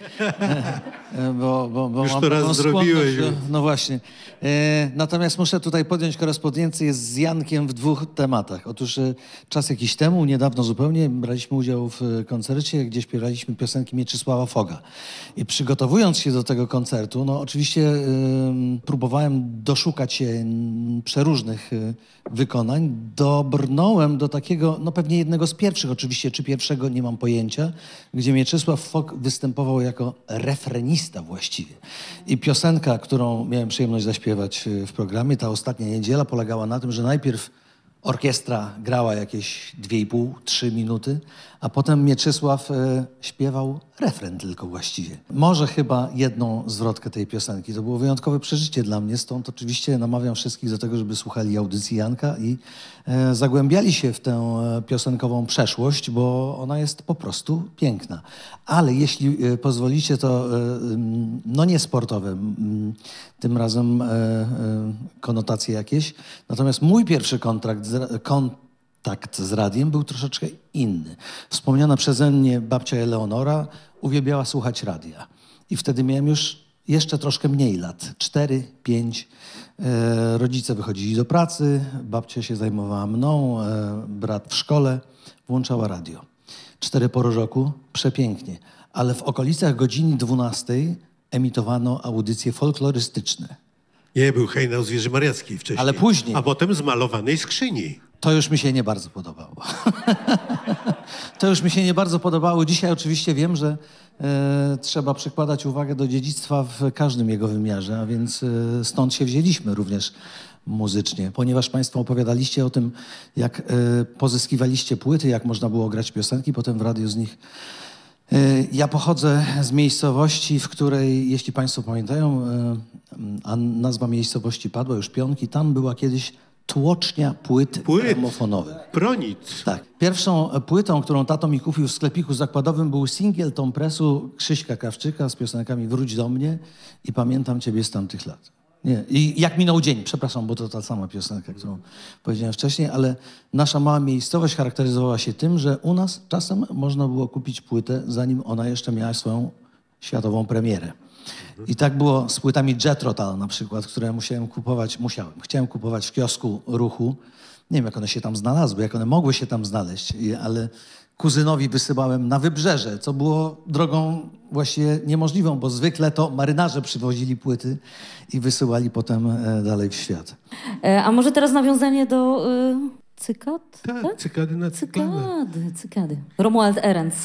bo, bo, bo Już mam to raz zrobiłeś. Do, no właśnie. E, natomiast muszę tutaj podjąć korespondencję z Jankiem w dwóch tematach. Otóż e, czas jakiś temu, niedawno zupełnie, braliśmy udział w koncercie, gdzie śpiewaliśmy piosenki Mieczysława Foga. I przygotowując się do tego koncertu, no oczywiście próbowałem doszukać się przeróżnych y, wykonań. Dobrnąłem do takiego, no pewnie jednego z pierwszych oczywiście, czy pierwszego, nie mam pojęcia, gdzie Mieczysław Fok występował jako refrenista właściwie. I piosenka, którą miałem przyjemność zaśpiewać y, w programie, ta ostatnia niedziela, polegała na tym, że najpierw orkiestra grała jakieś 2,5-3 minuty, a potem Mieczysław e, śpiewał refren tylko właściwie. Może chyba jedną zwrotkę tej piosenki. To było wyjątkowe przeżycie dla mnie, stąd oczywiście namawiam wszystkich do tego, żeby słuchali audycji Janka i e, zagłębiali się w tę e, piosenkową przeszłość, bo ona jest po prostu piękna. Ale jeśli pozwolicie, to no nie sportowe, tym razem konotacje jakieś. Natomiast mój pierwszy kontrakt, kontrakt kontakt z radiem był troszeczkę inny. Wspomniana przeze mnie babcia Eleonora uwielbiała słuchać radia. I wtedy miałem już jeszcze troszkę mniej lat, 4, 5. E, rodzice wychodzili do pracy, babcia się zajmowała mną, e, brat w szkole, włączała radio. Cztery pory roku, przepięknie. Ale w okolicach godziny 12 emitowano audycje folklorystyczne. Nie, był hejnał z Wieży Mariackiej wcześniej. Ale później. A potem z malowanej skrzyni. To już mi się nie bardzo podobało. to już mi się nie bardzo podobało. Dzisiaj oczywiście wiem, że e, trzeba przykładać uwagę do dziedzictwa w każdym jego wymiarze, a więc e, stąd się wzięliśmy również muzycznie, ponieważ Państwo opowiadaliście o tym, jak e, pozyskiwaliście płyty, jak można było grać piosenki, potem w radiu z nich. E, ja pochodzę z miejscowości, w której, jeśli Państwo pamiętają, e, a nazwa miejscowości padła już Pionki, tam była kiedyś tłocznia płyt, płyt gramofonowych. Pronit. Tak. Pierwszą płytą, którą tato mi kupił w sklepiku zakładowym był singiel Tom Pressu Krzyśka Kawczyka z piosenkami Wróć do mnie i Pamiętam ciebie z tamtych lat. Nie. I jak minął dzień, przepraszam, bo to ta sama piosenka, którą powiedziałem wcześniej, ale nasza mała miejscowość charakteryzowała się tym, że u nas czasem można było kupić płytę, zanim ona jeszcze miała swoją światową premierę. I tak było z płytami Jetrotal na przykład, które musiałem kupować, musiałem, chciałem kupować w kiosku ruchu Nie wiem, jak one się tam znalazły, jak one mogły się tam znaleźć, ale kuzynowi wysyłałem na wybrzeże, co było drogą właściwie niemożliwą, bo zwykle to marynarze przywozili płyty i wysyłali potem e, dalej w świat. E, a może teraz nawiązanie do y, cykad? Tak, tak, cykady na cyklane. Cykady, cykady. Romuald Erenc.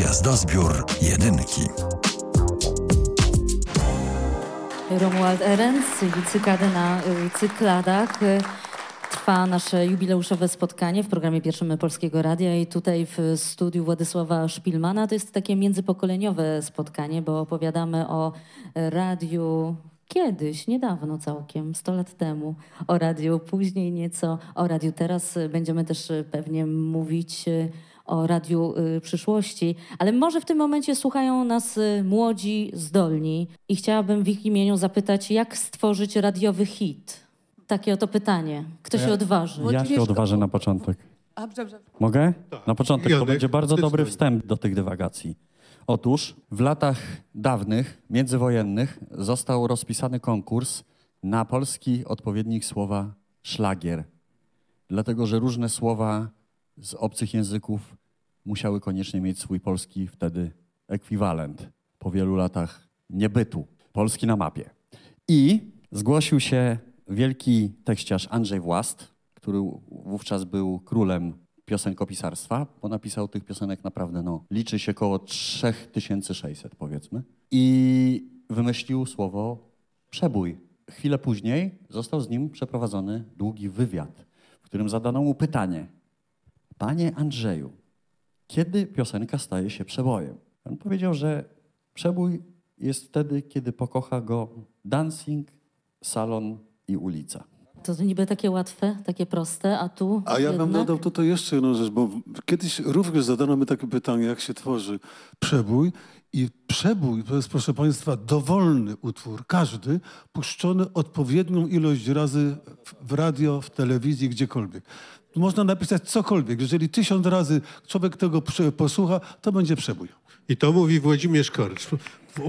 Gwiazdozbiór jedynki. Romuald Erenc cykady na y, cykladach. Y, Trwa nasze jubileuszowe spotkanie w programie pierwszym Polskiego Radia i tutaj w studiu Władysława Szpilmana to jest takie międzypokoleniowe spotkanie, bo opowiadamy o radiu kiedyś, niedawno całkiem, 100 lat temu, o radiu, później nieco o radiu. Teraz będziemy też pewnie mówić o radiu y, przyszłości, ale może w tym momencie słuchają nas y, młodzi, zdolni i chciałabym w ich imieniu zapytać, jak stworzyć radiowy hit? Takie oto pytanie. Kto ja, się odważy? Ja się odważę na początek. A, dobrze. Mogę? Na początek to będzie bardzo dobry wstęp do tych dywagacji. Otóż w latach dawnych, międzywojennych, został rozpisany konkurs na polski odpowiednik słowa szlagier. Dlatego, że różne słowa z obcych języków musiały koniecznie mieć swój polski wtedy ekwiwalent po wielu latach niebytu. Polski na mapie. I zgłosił się wielki tekściarz Andrzej Włast, który wówczas był królem piosenkopisarstwa, bo napisał tych piosenek naprawdę, no, liczy się około 3600 powiedzmy. I wymyślił słowo przebój. Chwilę później został z nim przeprowadzony długi wywiad, w którym zadano mu pytanie. Panie Andrzeju, kiedy piosenka staje się przebojem? On powiedział, że przebój jest wtedy, kiedy pokocha go dancing, salon i ulica. To niby takie łatwe, takie proste, a tu. A ja jednak... bym dodał tutaj jeszcze jedną rzecz, bo kiedyś również zadano mi takie pytanie, jak się tworzy przebój. I przebój to jest, proszę Państwa, dowolny utwór, każdy, puszczony odpowiednią ilość razy w radio, w telewizji, gdziekolwiek. Można napisać cokolwiek. Jeżeli tysiąc razy człowiek tego posłucha, to będzie przebój. I to mówi Włodzimierz Korcz.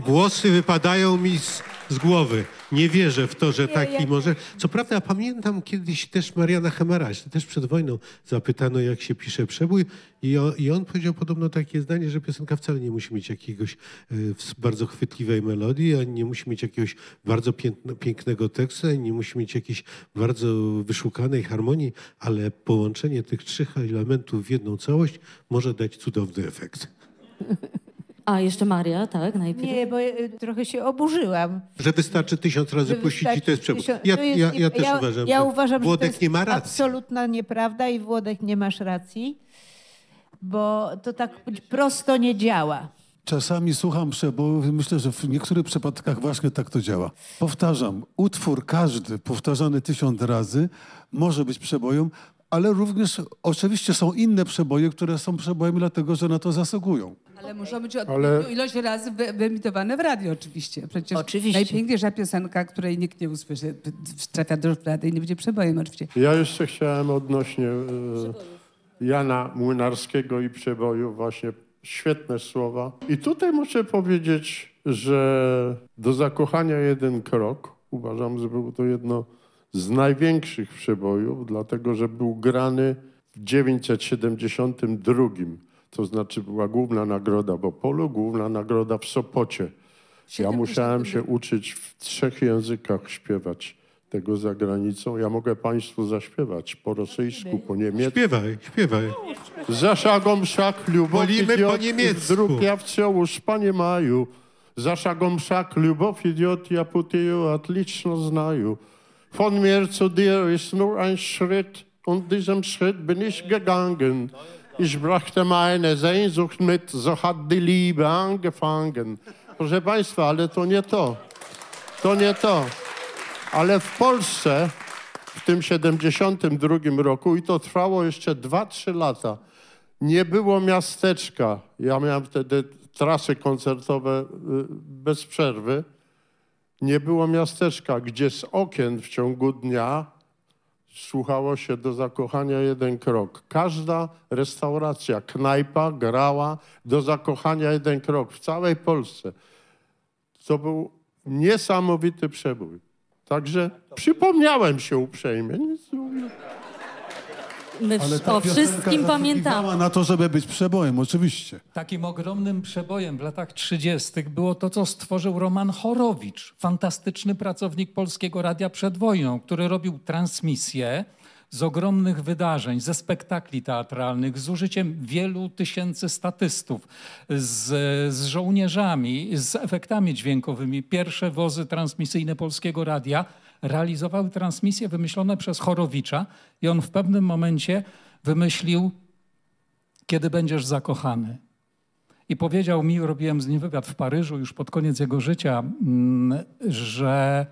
Włosy wypadają mi z, z, głowy. Nie wierzę w to, że taki może. Co prawda, pamiętam kiedyś też Mariana Hemaraś, też przed wojną zapytano, jak się pisze przebój, i on, i on powiedział podobno takie zdanie, że piosenka wcale nie musi mieć jakiegoś e, bardzo chwytliwej melodii, ani nie musi mieć jakiegoś bardzo piękno, pięknego tekstu, ani nie musi mieć jakiejś bardzo wyszukanej harmonii, ale połączenie tych trzech elementów w jedną całość może dać cudowny efekt. A, jeszcze Maria, tak, najpierw. Nie, bo y, trochę się oburzyłam. Że wystarczy tysiąc razy Że puścić i to jest przebój. tysiąc- Ja, to jest ja, nie- ja też ja, uważam, ja że uważam, Włodek że to nie jest ma racji. absolutna nieprawda i Włodek nie masz racji, bo to tak prosto nie działa. Czasami słucham przebojów i myślę, że w niektórych przypadkach właśnie tak to działa. Powtarzam, utwór każdy powtarzany tysiąc razy może być przebojem, ale również oczywiście są inne przeboje, które są przebojem dlatego, że na to zasługują. Ale muszą być odpowiednią ilość razy wy- wyemitowane w radio oczywiście. Przecież Oczywiście. najpiękniejsza piosenka, której nikt nie usłyszy, trafia do rady i nie będzie przebojem oczywiście. Ja jeszcze chciałem odnośnie e, Jana Młynarskiego i przeboju właśnie świetne słowa. I tutaj muszę powiedzieć, że do zakochania jeden krok uważam, że było to jedno z największych przebojów, dlatego że był grany w 1972, to znaczy była główna nagroda w Opolu, główna nagroda w Sopocie. Ja musiałem się uczyć w trzech językach śpiewać tego za granicą. Ja mogę Państwu zaśpiewać po rosyjsku, po niemiecku. Śpiewaj, śpiewaj. Za szagą szak lubow po niemiecku. Wdruk ja wciąż, panie maju. Za szagą szak lubow idiot, ja putyju odliczno znaju. Von mir zu dir ist nur ein Schritt, und diesem Schritt bin ich gegangen. Ich brachte meine Sehnsucht mit, so hat die Liebe angefangen. Proszę Państwa, ale to nie to. To nie to. Ale w Polsce w tym 72 roku, i to trwało jeszcze 2-3 lata, nie było miasteczka. Ja miałem wtedy trasy koncertowe y, bez przerwy. Nie było miasteczka, gdzie z okien w ciągu dnia słuchało się do zakochania jeden krok. Każda restauracja, knajpa grała do zakochania jeden krok w całej Polsce. To był niesamowity przebój. Także przypomniałem się uprzejmie. Nic. My Ale ta o wszystkim pamiętamy. na to, żeby być przebojem, oczywiście. Takim ogromnym przebojem w latach 30. było to, co stworzył Roman Chorowicz, fantastyczny pracownik Polskiego Radia przed wojną, który robił transmisje z ogromnych wydarzeń, ze spektakli teatralnych, z użyciem wielu tysięcy statystów, z, z żołnierzami, z efektami dźwiękowymi. Pierwsze wozy transmisyjne Polskiego Radia realizowały transmisje wymyślone przez Chorowicza i on w pewnym momencie wymyślił, kiedy będziesz zakochany. I powiedział mi, robiłem z nim wywiad w Paryżu już pod koniec jego życia, mm, że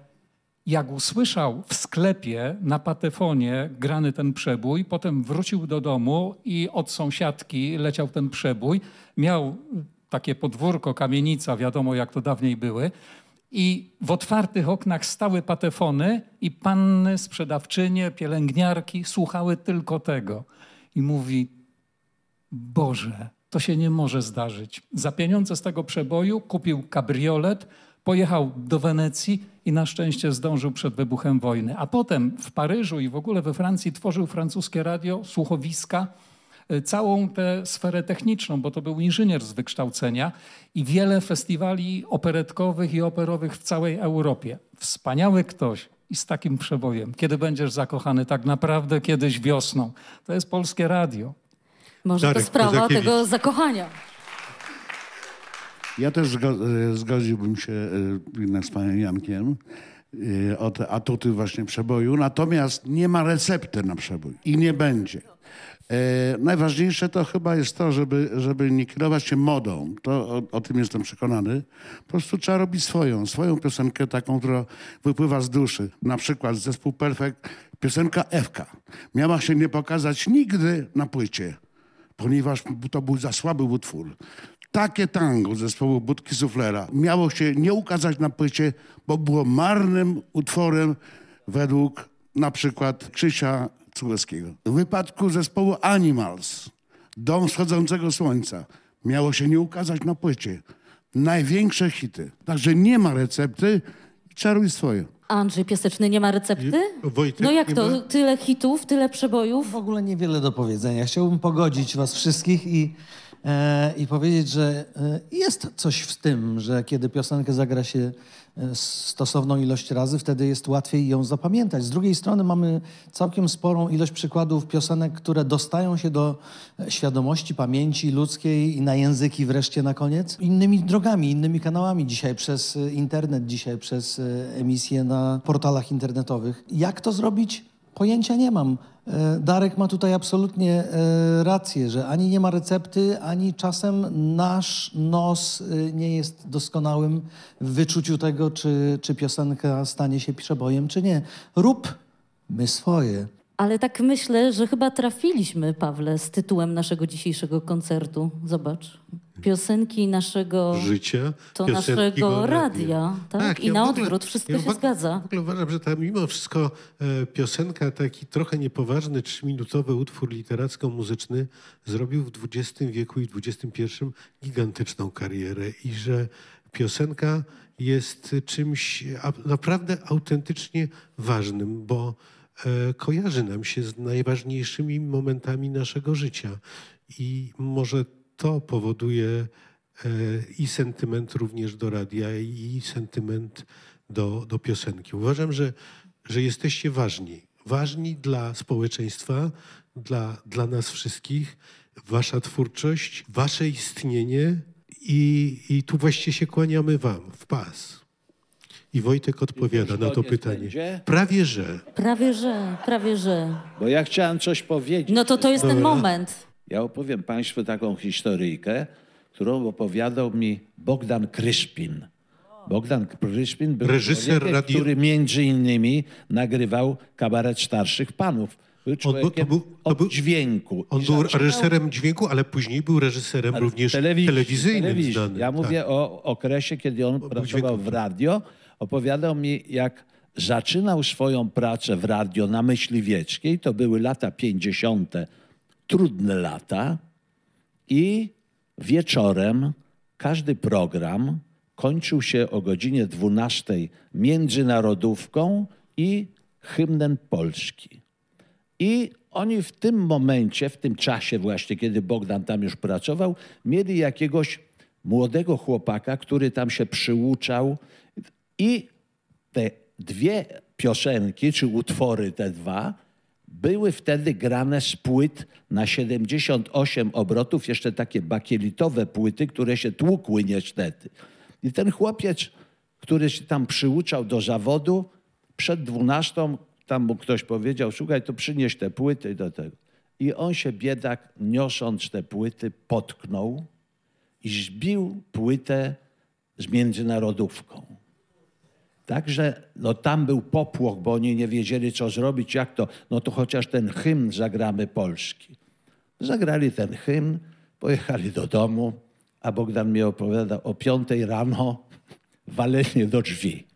jak usłyszał w sklepie na patefonie grany ten przebój, potem wrócił do domu i od sąsiadki leciał ten przebój. Miał takie podwórko, kamienica, wiadomo jak to dawniej były. I w otwartych oknach stały patefony i panny, sprzedawczynie, pielęgniarki słuchały tylko tego. I mówi, Boże, to się nie może zdarzyć. Za pieniądze z tego przeboju kupił kabriolet, pojechał do Wenecji i na szczęście zdążył przed wybuchem wojny. A potem w Paryżu i w ogóle we Francji tworzył francuskie radio, słuchowiska, całą tę sferę techniczną, bo to był inżynier z wykształcenia i wiele festiwali operetkowych i operowych w całej Europie. Wspaniały ktoś i z takim przebojem. Kiedy będziesz zakochany tak naprawdę kiedyś wiosną. To jest polskie radio. Może Darek to sprawa tego zakochania. Ja też e, zgodziłbym się jednak z panem Jankiem o te atuty właśnie przeboju. Natomiast nie ma recepty na przebój i nie będzie. E, najważniejsze to chyba jest to, żeby, żeby nie kierować się modą. To o, o tym jestem przekonany. Po prostu trzeba robić swoją, swoją piosenkę taką, która wypływa z duszy. Na przykład zespół Perfect, piosenka Ewka. Miała się nie pokazać nigdy na płycie, ponieważ to był za słaby utwór. Takie tango zespołu Budki Suflera miało się nie ukazać na płycie, bo było marnym utworem według na przykład Krzysia Cugłowskiego. W wypadku zespołu Animals, Dom Wschodzącego Słońca, Miało się nie ukazać na płycie. Największe hity. Także nie ma recepty i czaruj swoje. Andrzej Piaseczny nie ma recepty? Wojtek, No jak to? ma? Tyle hitów, tyle przebojów? W ogóle niewiele do powiedzenia. Chciałbym pogodzić was wszystkich i, e, i powiedzieć, że e, jest coś w tym, że kiedy piosenkę zagra się stosowną ilość razy, wtedy jest łatwiej ją zapamiętać. Z drugiej strony mamy całkiem sporą ilość przykładów piosenek, które dostają się do e, świadomości, pamięci ludzkiej i na języki wreszcie na koniec innymi drogami, innymi kanałami. Dzisiaj przez e, internet, dzisiaj przez e, emisje na portalach internetowych. Jak to zrobić? Pojęcia nie mam. E, Darek ma tutaj absolutnie e, rację, że ani nie ma recepty, ani czasem nasz nos e, nie jest doskonałym w wyczuciu tego, czy, czy piosenka stanie się przebojem, czy nie. Rób my swoje. Ale tak myślę, że chyba trafiliśmy, Pawle, z tytułem naszego dzisiejszego koncertu. Zobacz. Piosenki naszego... Życia, To naszego go radia, tak? I ja na odwrót wszystko ja się zgadza. W ogóle uważam, że ta mimo wszystko e, piosenka, taki trochę niepoważny, trzyminutowy utwór literacko-muzyczny zrobił w XX wieku i XXI gigantyczną karierę i że piosenka jest czymś a- naprawdę autentycznie ważnym, bo kojarzy nam się z najważniejszymi momentami naszego życia. I może to powoduje e, i sentyment również do radia, i sentyment do, do piosenki. Uważam, że, że jesteście ważni. Ważni dla społeczeństwa, dla, dla nas wszystkich. Wasza twórczość, wasze istnienie i, i tu właściwie się kłaniamy wam w pas. I Wojtek odpowiada na to pytanie. będzie? Prawie że. Prawie że, prawie że. Bo ja chciałem coś powiedzieć. No to to jest ten Dobra. moment. Ja opowiem Państwu taką historyjkę, którą opowiadał mi Bogdan Kryszpin. Bogdan Kryszpin był Reżyser człowiekiem, radio- który między innymi nagrywał kabaret starszych panów. Był człowiekiem od dźwięku. On I był zaczynał- reżyserem dźwięku, ale później był reżyserem ale również telewizji- telewizyjnym telewizji. znanym. Ja tak. mówię o okresie, kiedy on pracował w radio. Opowiadał mi, jak zaczynał swoją pracę w radio na Myśliwieckiej. To były lata 50. Trudne lata. I wieczorem każdy program kończył się o godzinie 12 międzynarodówką i hymnem Polski. I oni w tym momencie, w tym czasie właśnie, kiedy Bogdan tam już pracował, mieli jakiegoś młodego chłopaka, który tam się przyuczał i te dwie piosenki, czy utwory te dwa, były wtedy grane z płyt na 78 obrotów, jeszcze takie bakielitowe płyty, które się tłukły niestety. I ten chłopiec, który się tam przyuczał do zawodu, przed dwunastą tam mu ktoś powiedział, słuchaj, to przynieś te płyty do tego. I on się, biedak, niosąc te płyty, potknął i zbił płytę z międzynarodówką. Także no, tam był popłoch, bo oni nie wiedzieli, co zrobić, jak to. No to chociaż ten hymn zagramy polski. Zagrali ten hymn, pojechali do domu, a Bogdan mi opowiada o piątej rano walenie do drzwi.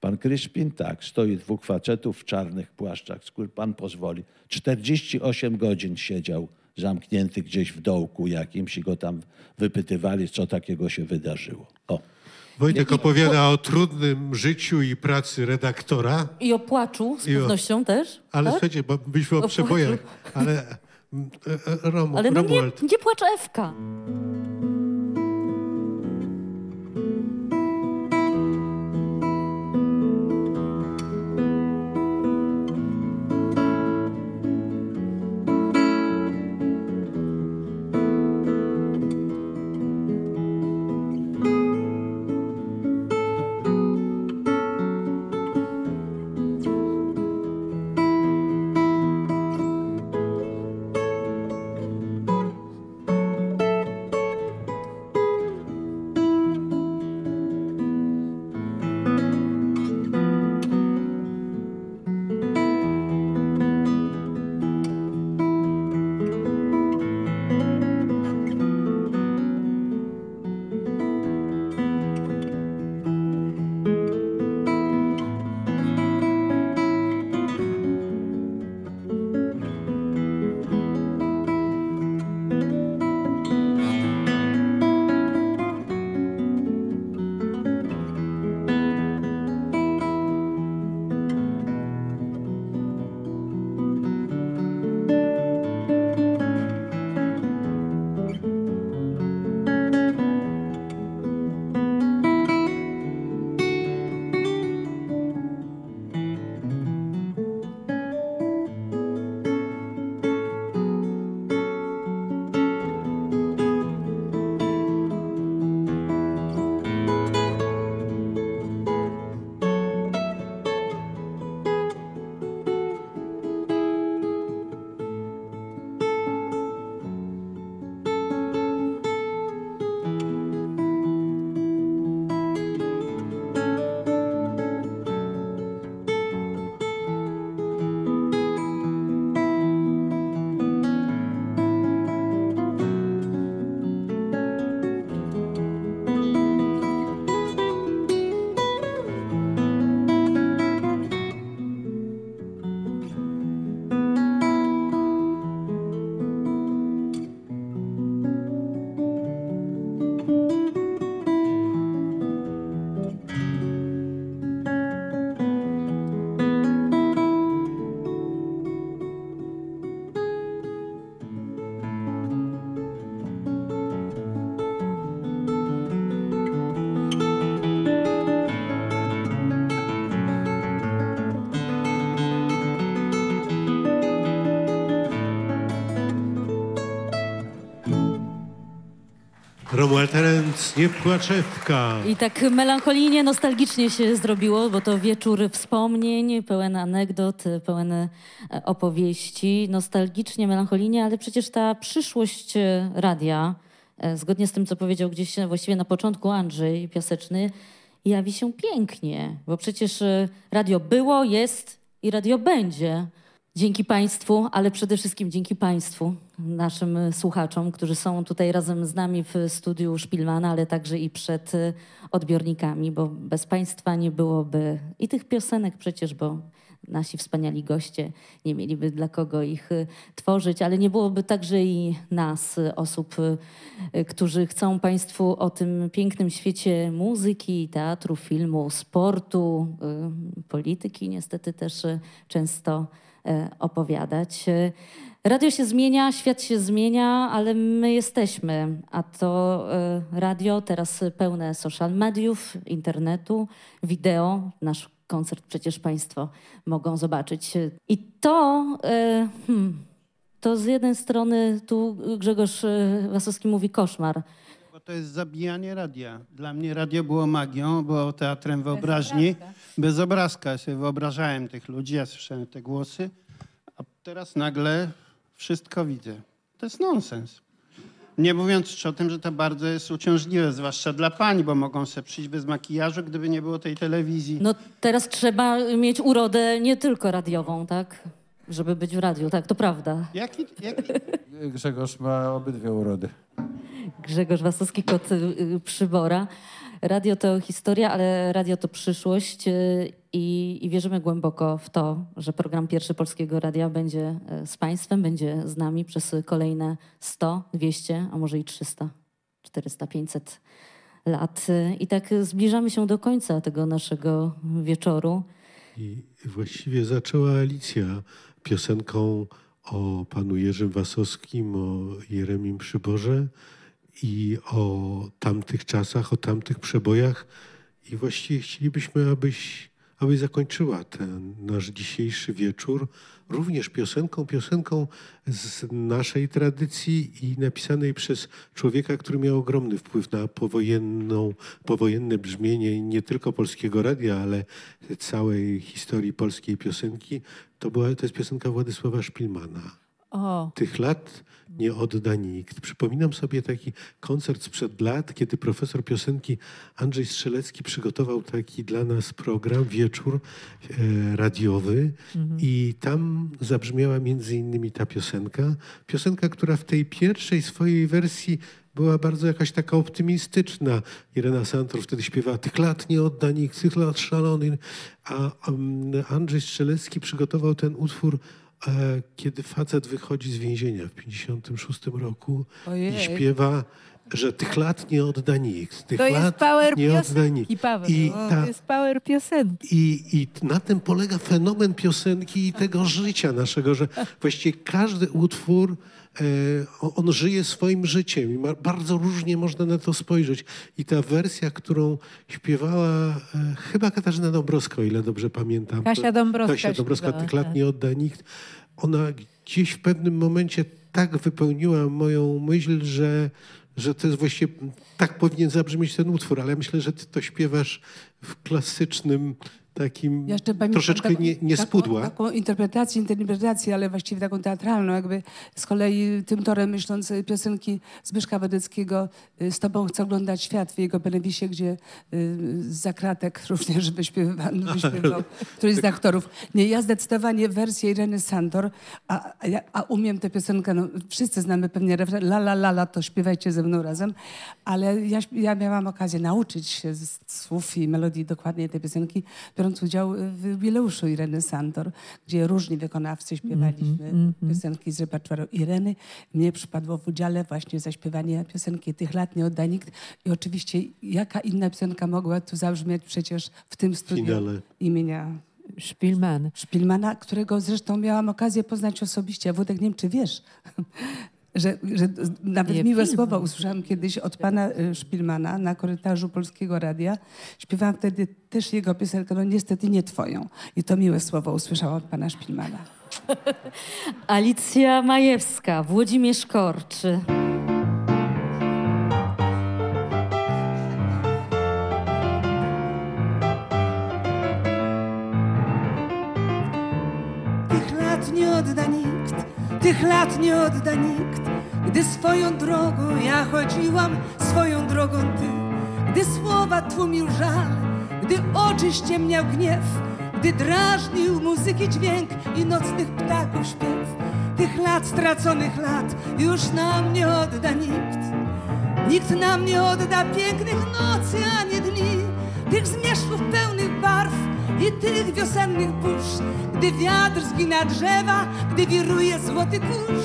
Pan Kryszpin, tak, stoi dwóch facetów w czarnych płaszczach, skór pan pozwoli. 48 godzin siedział zamknięty gdzieś w dołku jakimś i go tam wypytywali, co takiego się wydarzyło. O. Wojtek opowiada o trudnym życiu i pracy redaktora. I o płaczu z I o- pewnością też. Ale tak? słuchajcie, bo byliśmy o O przebojach, ale mm, e, e, Rom, Ale no nie, Romuald, nie płacz Ewka. Nie płaczewka. I tak melancholijnie, nostalgicznie się zrobiło, bo to wieczór wspomnień, pełen anegdot, pełen e, opowieści. Nostalgicznie, melancholijnie, ale przecież ta przyszłość e, radia, e, zgodnie z tym, co powiedział gdzieś właściwie na początku Andrzej Piaseczny, jawi się pięknie, bo przecież radio było, jest i radio będzie. Dzięki Państwu, ale przede wszystkim dzięki Państwu, naszym słuchaczom, którzy są tutaj razem z nami w studiu Szpilmana, ale także i przed y, odbiornikami, bo bez Państwa nie byłoby i tych piosenek przecież, bo nasi wspaniali goście nie mieliby dla kogo ich y, tworzyć, ale nie byłoby także i nas, y, osób, którzy chcą Państwu o tym pięknym świecie muzyki, teatru, filmu, sportu, polityki niestety też często opowiadać. E, radio się zmienia, świat się zmienia, ale my jesteśmy, a to e, radio teraz pełne social mediów, internetu, wideo, nasz koncert przecież Państwo mogą zobaczyć. I to, hmm, to z jednej strony tu Grzegorz Wasowski mówi koszmar, to jest zabijanie radia. Dla mnie radio było magią, było teatrem wyobraźni. Bez obrazka. Ja sobie wyobrażałem tych ludzi, ja słyszałem te głosy, a teraz nagle wszystko widzę. To jest nonsens. Nie mówiąc jeszcze o tym, że to bardzo jest uciążliwe, zwłaszcza dla pani, bo mogą sobie przyjść bez makijażu, gdyby nie było tej telewizji. No teraz trzeba mieć urodę nie tylko radiową, tak? Żeby być w radiu, tak, to prawda. Jaki, jaki... Grzegorz ma obydwie urody. Grzegorz Wasowski, kot y, y, przybora. Radio to historia, ale radio to przyszłość y, i, i, wierzymy głęboko w to, że program Pierwszy Polskiego Radia będzie z Państwem, będzie z nami przez kolejne 100, 200, a może i 300, 400, 500 lat. I tak zbliżamy się do końca tego naszego wieczoru. I właściwie zaczęła Alicja piosenką o panu Jerzym Wasowskim, o Jeremim Przyborze i o tamtych czasach, o tamtych przebojach. I właściwie chcielibyśmy, abyś, abyś zakończyła ten nasz dzisiejszy wieczór również piosenką, piosenką z naszej tradycji i napisanej przez człowieka, który miał ogromny wpływ na powojenną, powojenne brzmienie nie tylko polskiego radia, ale całej historii polskiej piosenki. To, była, to jest piosenka Władysława Szpilmana. O. Tych lat nie odda nikt. Przypominam sobie taki koncert sprzed lat, kiedy profesor piosenki Andrzej Strzelecki przygotował taki dla nas program, wieczór e, radiowy mhm. i tam zabrzmiała między innymi ta piosenka. Piosenka, która w tej pierwszej swojej wersji była bardzo jakaś taka optymistyczna. Irena Santor wtedy śpiewała tych lat nie odda nikt, tych lat szalony. A um, Andrzej Strzelecki przygotował ten utwór kiedy facet wychodzi z więzienia w 56 roku Ojej. i śpiewa, że tych lat nie odda nikt. Tych to lat jest power nie odda nikt. I ta, to jest power piosenki. I, I na tym polega fenomen piosenki i tego życia naszego, że właściwie każdy utwór e, on żyje swoim życiem i bardzo różnie można na to spojrzeć. I ta wersja, którą śpiewała e, chyba Katarzyna Dąbrowska, o ile dobrze pamiętam. Kasia Dąbrowska. Kasia Dąbrowska, tych lat tak. nie odda nikt ona gdzieś w pewnym momencie tak wypełniła moją myśl, że, że to jest właściwie, tak powinien zabrzmieć ten utwór, ale myślę, że ty to śpiewasz w klasycznym takim troszeczkę taką, nie, nie spudła. Taką, taką interpretację, interpretację, ale właściwie taką teatralną, jakby z kolei tym torem myśląc piosenki Zbyszka Wedeckiego y, Z tobą chcę oglądać świat w jego Benewisie, gdzie y, za kratek również wyśpiewał, wyśpiewał któryś z aktorów. Nie, ja zdecydowanie wersję Ireny Sandor, a, a, a umiem tę piosenkę, no, wszyscy znamy pewnie refren, la la la la, to śpiewajcie ze mną razem, ale ja, ja miałam okazję nauczyć się z słów i melodii dokładnie tej piosenki, biorąc udział w jubileuszu Ireny Sandor, gdzie różni wykonawcy śpiewaliśmy mm -hmm. piosenki z repertuaru Ireny. Mnie przypadło w udziale właśnie zaśpiewanie piosenki Tych lat nie odda nikt. I oczywiście jaka inna piosenka mogła tu zabrzmieć przecież w tym studiu Finale. imienia Szpilman. Szpilmana, którego zresztą miałam okazję poznać osobiście. Wódek, nie wiem, czy wiesz, że, że nawet miłe film. słowa usłyszałam kiedyś od pana y, Szpilmana na korytarzu Polskiego Radia. Śpiewałam wtedy też jego piosenkę, no niestety nie twoją. I to miłe słowo usłyszałam od pana Szpilmana. Alicja Majewska, Włodzimierz Korczy. Tych lat nie odda lat nie odda nikt. Gdy swoją drogą ja chodziłam, swoją drogą ty, gdy słowa tłumił żal, gdy oczy ściemniał gniew, gdy drażnił muzyki dźwięk i nocnych ptaków śpiew. Tych lat, straconych lat, już nam nie odda nikt. Nikt nam nie odda pięknych nocy ani dni, tych zmierzchów pełnych barw i tych wiosennych burz, gdy wiatr zgina drzewa, gdy wiruje złoty kurz.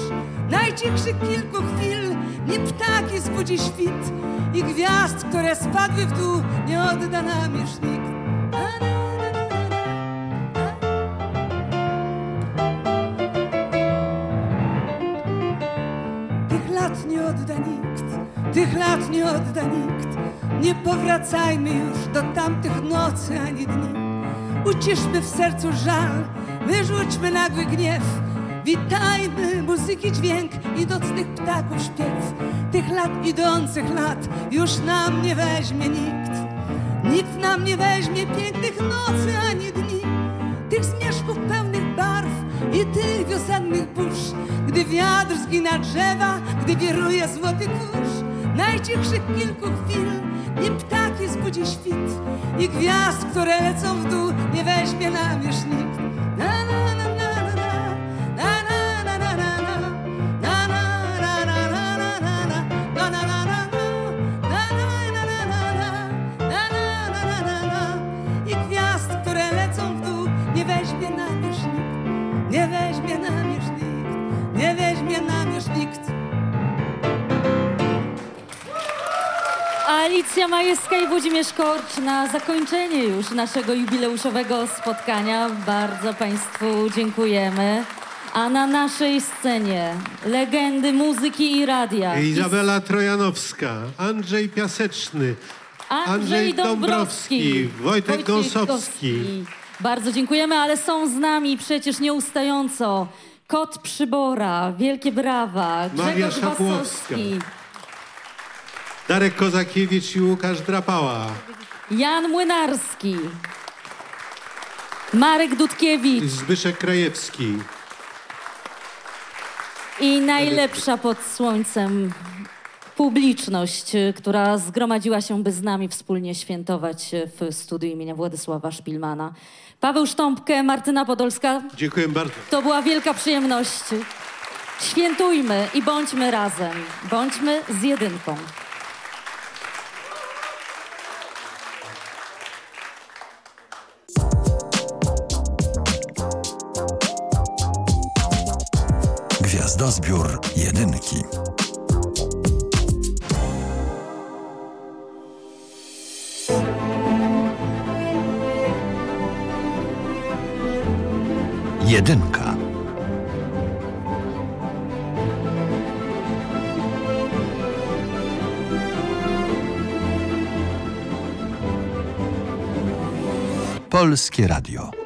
Najcichszych kilku chwil, nie ptaki zbudzi świt i gwiazd, które spadły w dół, nie odda nam już nikt. Tych lat nie odda nikt, tych lat nie odda nikt. Nie powracajmy już do tamtych nocy ani dni. Uciszmy w sercu żal, wyrzućmy nagły gniew. Witajmy muzyki dźwięk i nocnych ptaków śpiew. Tych lat idących lat już nam nie weźmie nikt. Nikt nam nie weźmie pięknych nocy ani dni. Tych zmierzchów pełnych barw i tych wiosennych burz. Gdy wiatr zgina drzewa, gdy wiruje złoty kurz. Najcichszych kilku chwil i ptaki zbudzi świt i gwiazd, które lecą w dół nie weźmie nam już nikt. Na, na. Nie weźmie nam już nie weźmie. Alicja Majewska i Włodzimierz Korcz na zakończenie już naszego jubileuszowego spotkania. Bardzo Państwu dziękujemy. A na naszej scenie legendy muzyki i radia. Izabela Trojanowska, Andrzej Piaseczny, Andrzej, Andrzej Dąbrowski, Dąbrowski, Wojtek Gąsowski. Bardzo dziękujemy, ale są z nami przecież nieustająco Kot Przybora, wielkie brawa, Maria Grzegorz Szapłowska. Wasowski, Darek Kozakiewicz i Łukasz Drapała. Jan Młynarski, Marek Dudkiewicz Zbyszek Krajewski. i najlepsza pod słońcem publiczność, która zgromadziła się, by z nami wspólnie świętować w studiu imienia Władysława Szpilmana. Paweł Sztąpkę, Martyna Podolska, Dziękuję bardzo. To była wielka przyjemność. Świętujmy i bądźmy razem. Bądźmy z jedynką. Gwiazdozbiór jedynki. Jedynka. Polskie Radio.